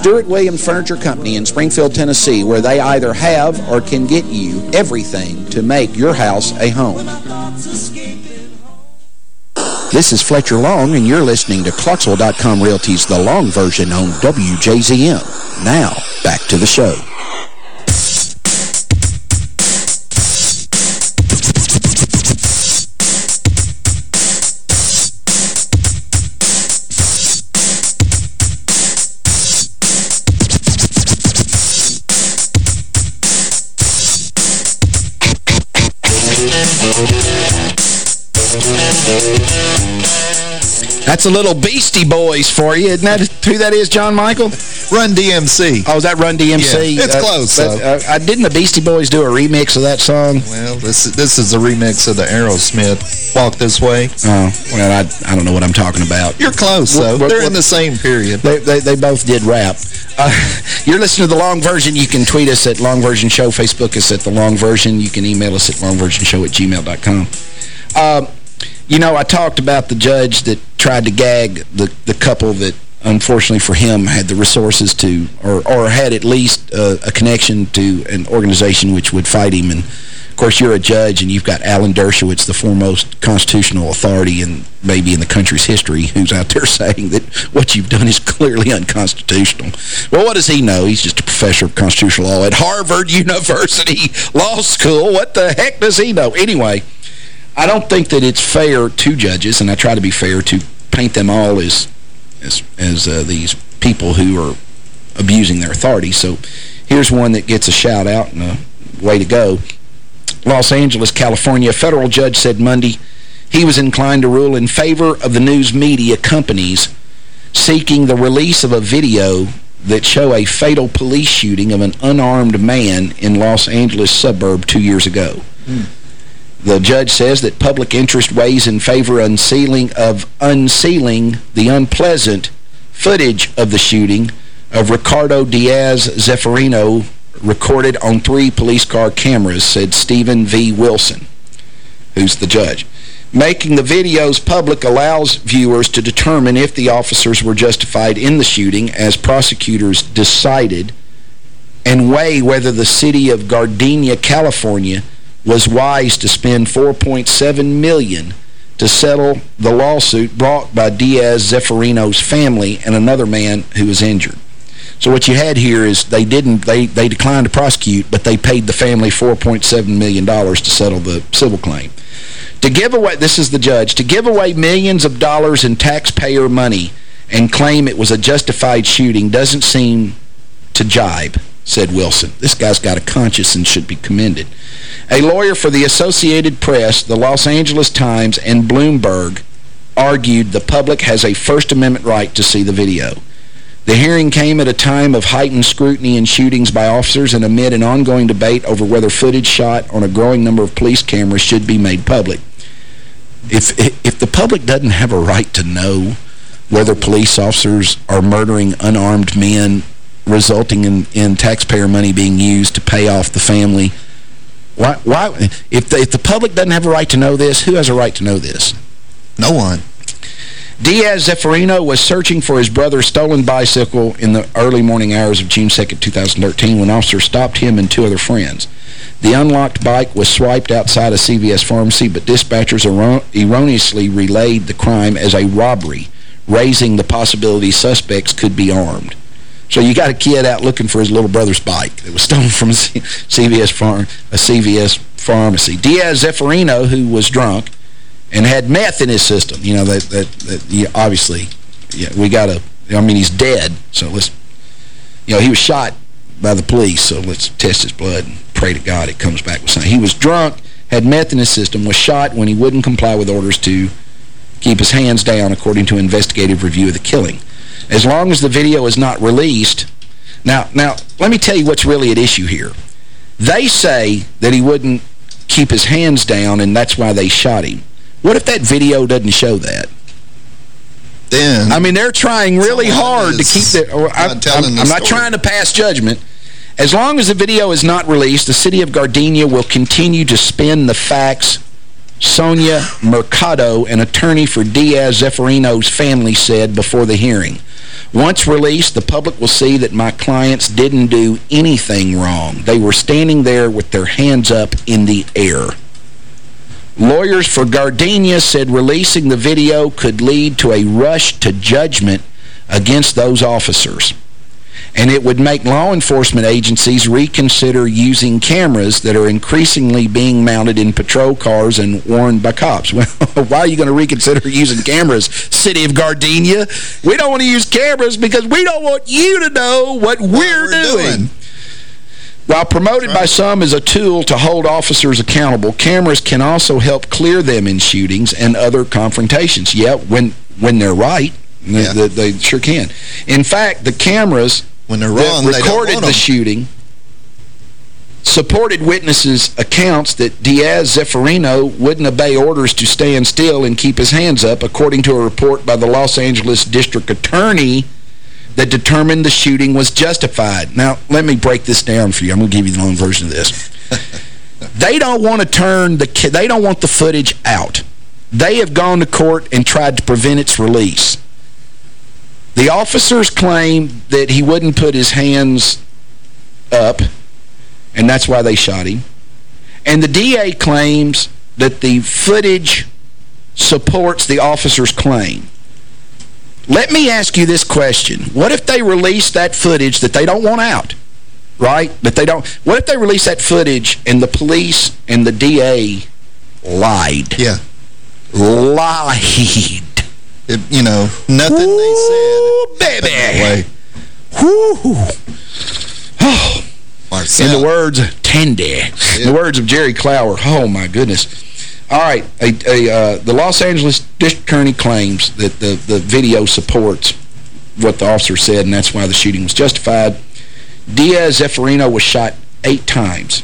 Stewart Williams Furniture Company in Springfield, Tennessee, where they either have or can get you everything to make your house a home. This is Fletcher Long, and you're listening to Clarksville.com Realty's The Long Version on WJZM. Now, back to the show. Thank you. That's a little Beastie Boys for you. Isn't that who that is, John Michael? Run DMC. Oh, is that Run DMC? Yeah, it's uh, close. But, uh, didn't the Beastie Boys do a remix of that song? Well, this, this is a remix of the Aerosmith, Walk This Way. Oh, well, I, I don't know what I'm talking about. You're close, though. They're what, in the same period. They, they, they both did rap. Uh, you're listening to The Long Version. You can tweet us at Long Version Show. Facebook us at The Long Version. You can email us at longversionshow at gmail.com. Uh, you know, I talked about the judge that tried to gag the, the couple that, unfortunately for him, had the resources to, or, or had at least uh, a connection to an organization which would fight him. And, of course, you're a judge, and you've got Alan Dershowitz, the foremost constitutional authority in maybe in the country's history, who's out there saying that what you've done is clearly unconstitutional. Well, what does he know? He's just a professor of constitutional law at Harvard University Law School. What the heck does he know? Anyway... I don't think that it's fair to judges, and I try to be fair, to paint them all as as, as uh, these people who are abusing their authority. So here's one that gets a shout-out and a way to go. Los Angeles, California, a federal judge said Monday he was inclined to rule in favor of the news media companies seeking the release of a video that show a fatal police shooting of an unarmed man in Los Angeles suburb two years ago. Mm. The judge says that public interest weighs in favor unsealing of unsealing the unpleasant footage of the shooting of Ricardo Diaz Zeferino recorded on three police car cameras, said Stephen V. Wilson, who's the judge. Making the videos public allows viewers to determine if the officers were justified in the shooting as prosecutors decided and weigh whether the city of Gardenia, California was wise to spend 4.7 million to settle the lawsuit brought by Diaz Zeferino's family and another man who was injured. So what you had here is they didn't they they declined to prosecute, but they paid the family $4.7 million to settle the civil claim. To give away this is the judge to give away millions of dollars in taxpayer money and claim it was a justified shooting doesn't seem to jibe, said Wilson. This guy's got a conscience and should be commended. A lawyer for the Associated Press, the Los Angeles Times, and Bloomberg argued the public has a First Amendment right to see the video. The hearing came at a time of heightened scrutiny and shootings by officers and amid an ongoing debate over whether footage shot on a growing number of police cameras should be made public. If, if the public doesn't have a right to know whether police officers are murdering unarmed men, resulting in, in taxpayer money being used to pay off the family why, why, if, the, if the public doesn't have a right to know this, who has a right to know this? No one. Diaz Zeferino was searching for his brother's stolen bicycle in the early morning hours of June 2, 2013, when officers stopped him and two other friends. The unlocked bike was swiped outside a CVS pharmacy, but dispatchers erroneously relayed the crime as a robbery, raising the possibility suspects could be armed. So you got a kid out looking for his little brother's bike that was stolen from a CVS, farm, a CVS pharmacy. Diaz Zeferino, who was drunk and had meth in his system, you know, that, that, that yeah, obviously, yeah, we got to, I mean, he's dead, so let's, you know, he was shot by the police, so let's test his blood and pray to God it comes back with something. He was drunk, had meth in his system, was shot when he wouldn't comply with orders to keep his hands down, according to investigative review of the killing. As long as the video is not released, Now, now, let me tell you what's really at issue here. They say that he wouldn't keep his hands down, and that's why they shot him. What if that video doesn't show that? Then I mean, they're trying really hard to keep or I'm, telling I'm- I'm not trying to pass judgment. As long as the video is not released, the city of Gardenia will continue to spin the facts. Sonia Mercado, an attorney for Diaz Zeferino's family, said before the hearing. Once released, the public will see that my clients didn't do anything wrong. They were standing there with their hands up in the air. Lawyers for Gardenia said releasing the video could lead to a rush to judgment against those officers. And it would make law enforcement agencies reconsider using cameras that are increasingly being mounted in patrol cars and worn by cops. Well, why are you going to reconsider using cameras, City of Gardenia? We don't want to use cameras because we don't want you to know what, we're, we're doing. doing. While promoted by some as a tool to hold officers accountable, cameras can also help clear them in shootings and other confrontations. Yeah, when when they're right, Yeah. they, they sure can. In fact, the cameras when they're wrong, they recorded the shooting supported witnesses' accounts that Diaz Zeferino wouldn't obey orders to stand still and keep his hands up, according to a report by the Los Angeles District Attorney that determined the shooting was justified. Now, let me break this down for you. I'm going to give you the long version of this. they don't want to turn the they don't want the footage out. They have gone to court and tried to prevent its release. The officers claim that he wouldn't put his hands up, and that's why they shot him. And the DA claims that the footage supports the officer's claim. Let me ask you this question. What if they release that footage that they don't want out, right? That they don't... What if they release that footage and the police and the DA lied? Yeah. Lied. It, you know, nothing they said. Ooh, baby. Oh. In the words of Tandy, in the words of Jerry Clower, oh my goodness. All right, a, a, uh, the Los Angeles District Attorney claims that the, the video supports what the officer said, and that's why the shooting was justified. Diaz Zeferino was shot eight times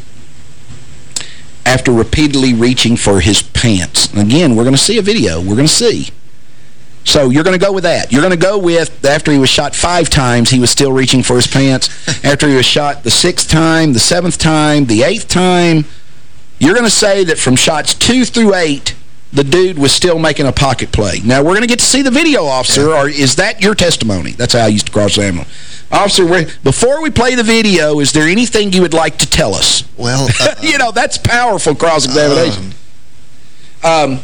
after repeatedly reaching for his pants. And again, we're going to see a video. We're going to see. So you're going to go with that. You're going to go with, after he was shot five times, he was still reaching for his pants. after he was shot the sixth time, the seventh time, the eighth time, you're going to say that from shots two through eight, the dude was still making a pocket play. Now, we're going to get to see the video, officer, or is that your testimony? That's how I used to cross-examine. Officer, before we play the video, is there anything you would like to tell us? Well, uh, you know, that's powerful cross-examination. Um,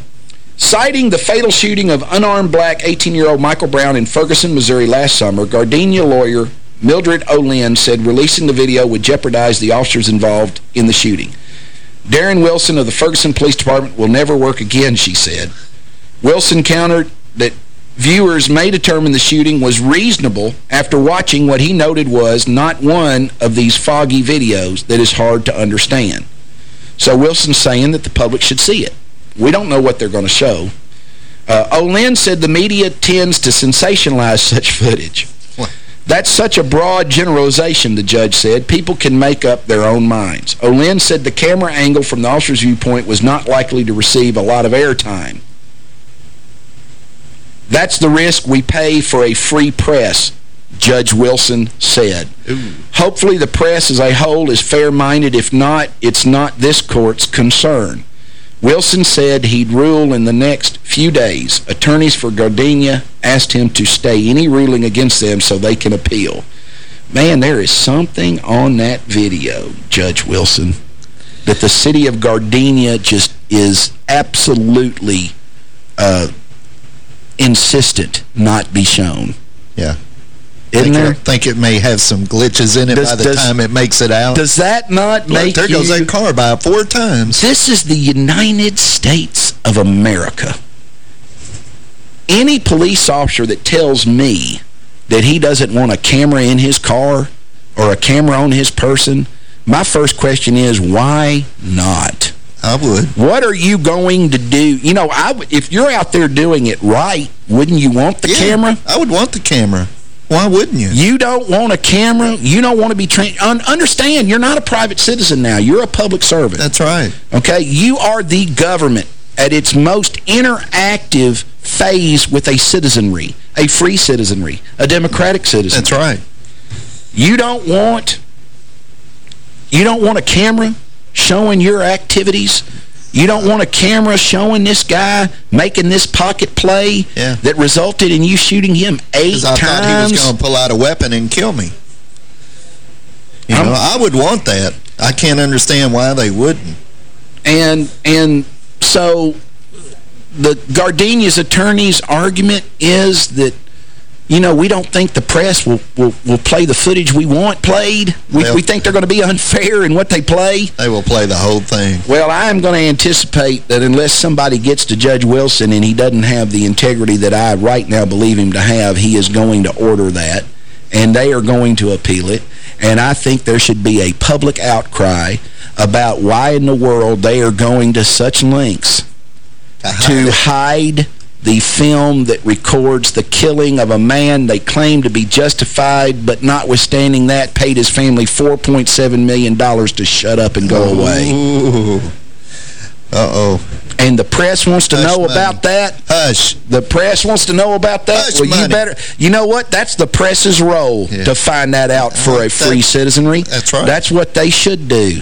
citing the fatal shooting of unarmed black 18-year-old Michael Brown in Ferguson, Missouri last summer, Gardenia lawyer Mildred O'Linn said releasing the video would jeopardize the officers involved in the shooting. Darren Wilson of the Ferguson Police Department will never work again, she said. Wilson countered that viewers may determine the shooting was reasonable after watching what he noted was not one of these foggy videos that is hard to understand. So Wilson's saying that the public should see it. We don't know what they're going to show. Uh, O'Linn said the media tends to sensationalize such footage. That's such a broad generalization, the judge said. People can make up their own minds. O'Linn said the camera angle from the officer's viewpoint was not likely to receive a lot of airtime. That's the risk we pay for a free press, Judge Wilson said. Hopefully the press as a whole is fair-minded. If not, it's not this court's concern. Wilson said he'd rule in the next few days. Attorneys for Gardenia asked him to stay any ruling against them so they can appeal. Man, there is something on that video, Judge Wilson, that the city of Gardenia just is absolutely uh, insistent not be shown. yeah. Isn't think, there? it, think it may have some glitches in it Does- by the does- time it makes it out. Does that not Look, make there goes you... that car by four times. This is the United States of America. Any police officer that tells me that he doesn't want a camera in his car or a camera on his person, my first question is, why not? I would. What are you going to do? You know, I, if you're out there doing it right, wouldn't you want the Yeah, camera? I would want the camera. Why wouldn't you? You don't want a camera. You don't want to be trained. Un understand, you're not a private citizen now. You're a public servant. That's right. Okay? You are the government at its most interactive phase with a citizenry, a free citizenry, a democratic citizen. That's right. You don't want you don't want a camera showing your activities. You don't want a camera showing this guy making this pocket play Yeah. that resulted in you shooting him eight 'Cause I thought he was going to pull out a weapon and kill me. You I'm- know, I would want that. I can't understand why they wouldn't. And and so the Gardenia's attorney's argument is that you know, we don't think the press will, will, will play the footage we want played. We, we think they're going to be unfair in what they play. They will play the whole thing. Well, I am going to anticipate that unless somebody gets to Judge Wilson and he doesn't have the integrity that I right now believe him to have, he is going to order that, and they are going to appeal it. And I think there should be a public outcry about why in the world they are going to such lengths to hide the film that records the killing of a man they claim to be justified, but notwithstanding that, paid his family $4.7 million to shut up and go away. Uh-oh. And the press wants to Hush know money. about that. Hush. The press wants to know about that. Hush well, you better. You know what? That's the press's role Yeah. to find that out for a That- free citizenry. that's right. That's what they should do.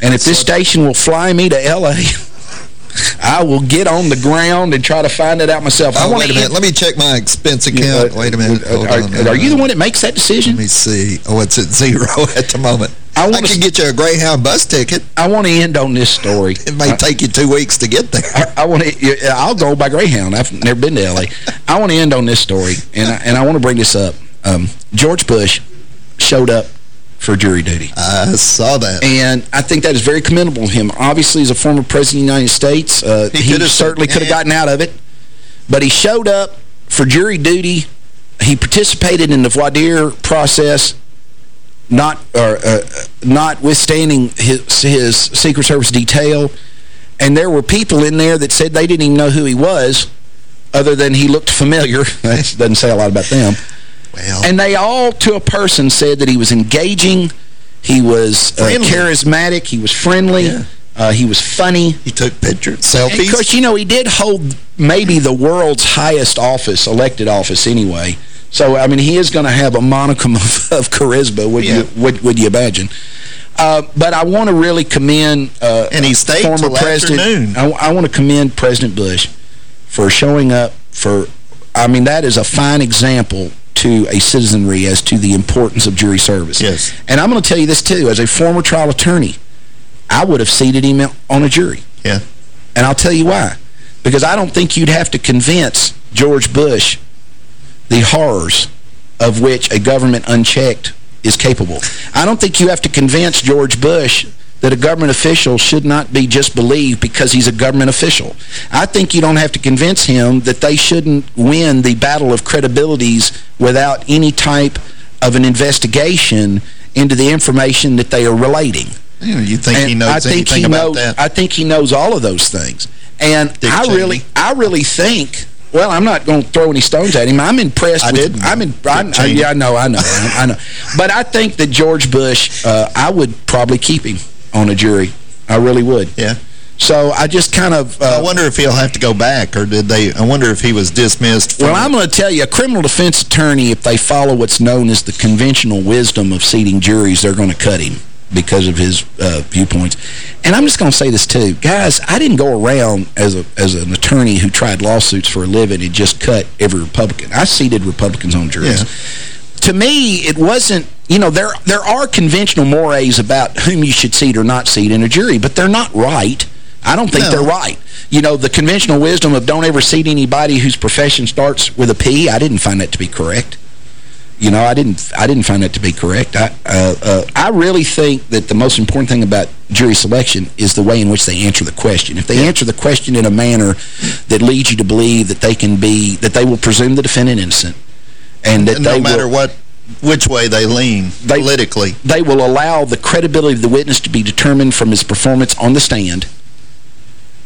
And if this station will fly me to L.A., I will get on the ground and try to find it out myself. Oh, want wait a minute. Let me check my expense account. wait a minute. Hold Are, are you the one that makes that decision? Let me see. Oh, it's at zero at the moment. I I, could get you a Greyhound bus ticket. I want to end on this story. It may take you two weeks to get there. I, I want to. I'll go by Greyhound. I've never been to L.A. I want to end on this story, and I, and I want to bring this up. Um, George Bush showed up for jury duty. I saw that. And I think that is very commendable of him. Obviously, as a former president of the United States, uh, He he, certainly could have gotten out of it. But he showed up for jury duty. He participated in the voir dire process, not or uh, notwithstanding his, his Secret Service detail. And there were people in there that said they didn't even know who he was, other than he looked familiar. that doesn't say a lot about them. Well, And they all, to a person, said that he was engaging, he was uh, charismatic, he was friendly, Yeah. uh, he was funny. he took pictures, And of course, you know, he did hold maybe the world's highest office, elected office anyway. So, I mean, he is going to have a monicum of, of charisma, would, Yeah. you, would, would you imagine? Uh, but I want to really commend uh, And he stayed former president. afternoon. I, I want to commend President Bush for showing up for, I mean, that is a fine example to a citizenry as to the importance of jury service. Yes. And I'm going to tell you this, too. As a former trial attorney, I would have seated him on a jury. Yeah. And I'll tell you why. Because I don't think you'd have to convince George Bush the horrors of which a government unchecked is capable. I don't think you have to convince George Bush that a government official should not be just believed because he's a government official. I think you don't have to convince him that they shouldn't win the battle of credibilities without any type of an investigation into the information that they are relating. You, know, you think And he knows I think anything he about knows, that? I think he knows all of those things. And Dick I Cheney. really, I really think. Well, I'm not going to throw any stones at him. I'm impressed. I with. I'm in. I'm, I, yeah, I know, I know, I, I know. But I think that George Bush, uh, I would probably keep him on a jury. I really would. Yeah. So I just kind of. Uh, I wonder if he'll have to go back, or did they... I wonder if he was dismissed well, I'm going to tell you, a criminal defense attorney, if they follow what's known as the conventional wisdom of seating juries, they're going to cut him because of his uh, viewpoints. And I'm just going to say this, too. Guys, I didn't go around as, a, as an attorney who tried lawsuits for a living and just cut every Republican. I seated Republicans on juries. Yeah. To me, it wasn't, you know, there there are conventional mores about whom you should seat or not seat in a jury, but they're not right. I don't think No. they're right. You know, the conventional wisdom of don't ever seat anybody whose profession starts with a P, I didn't find that to be correct. You know, I didn't I didn't find that to be correct. I uh, uh, I really think that the most important thing about jury selection is the way in which they answer the question. If they answer the question in a manner that leads you to believe that they can be that they will presume the defendant innocent and that no matter will, what, which way they lean They- politically. they will allow the credibility of the witness to be determined from his performance on the stand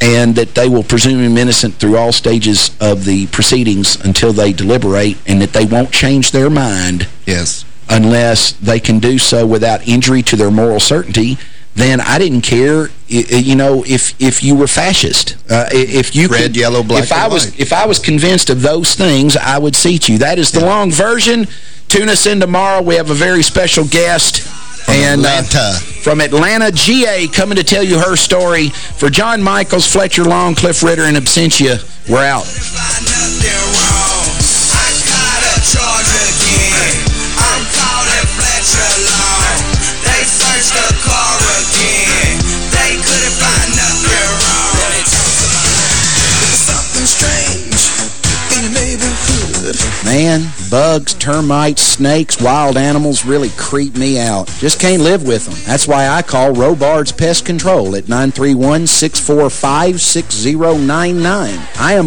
and that they will presume him innocent through all stages of the proceedings until they deliberate, and that they won't change their mind yes. unless they can do so without injury to their moral certainty, then I didn't care, you know, if if you were fascist. Uh, if you Red, could, yellow, black, if I was white. If I was convinced of those things, I would seat you. That is the yeah. long version. Tune us in tomorrow. We have a very special guest. From and, Atlanta. Uh, from Atlanta, GA, coming to tell you her story. For John Michaels, Fletcher Long, Cliff Ritter, and Absentia, we're out. Man, bugs, termites, snakes, wild animals really creep me out. Just can't live with them. That's why I call Robards Pest Control at 931-645-6099. I am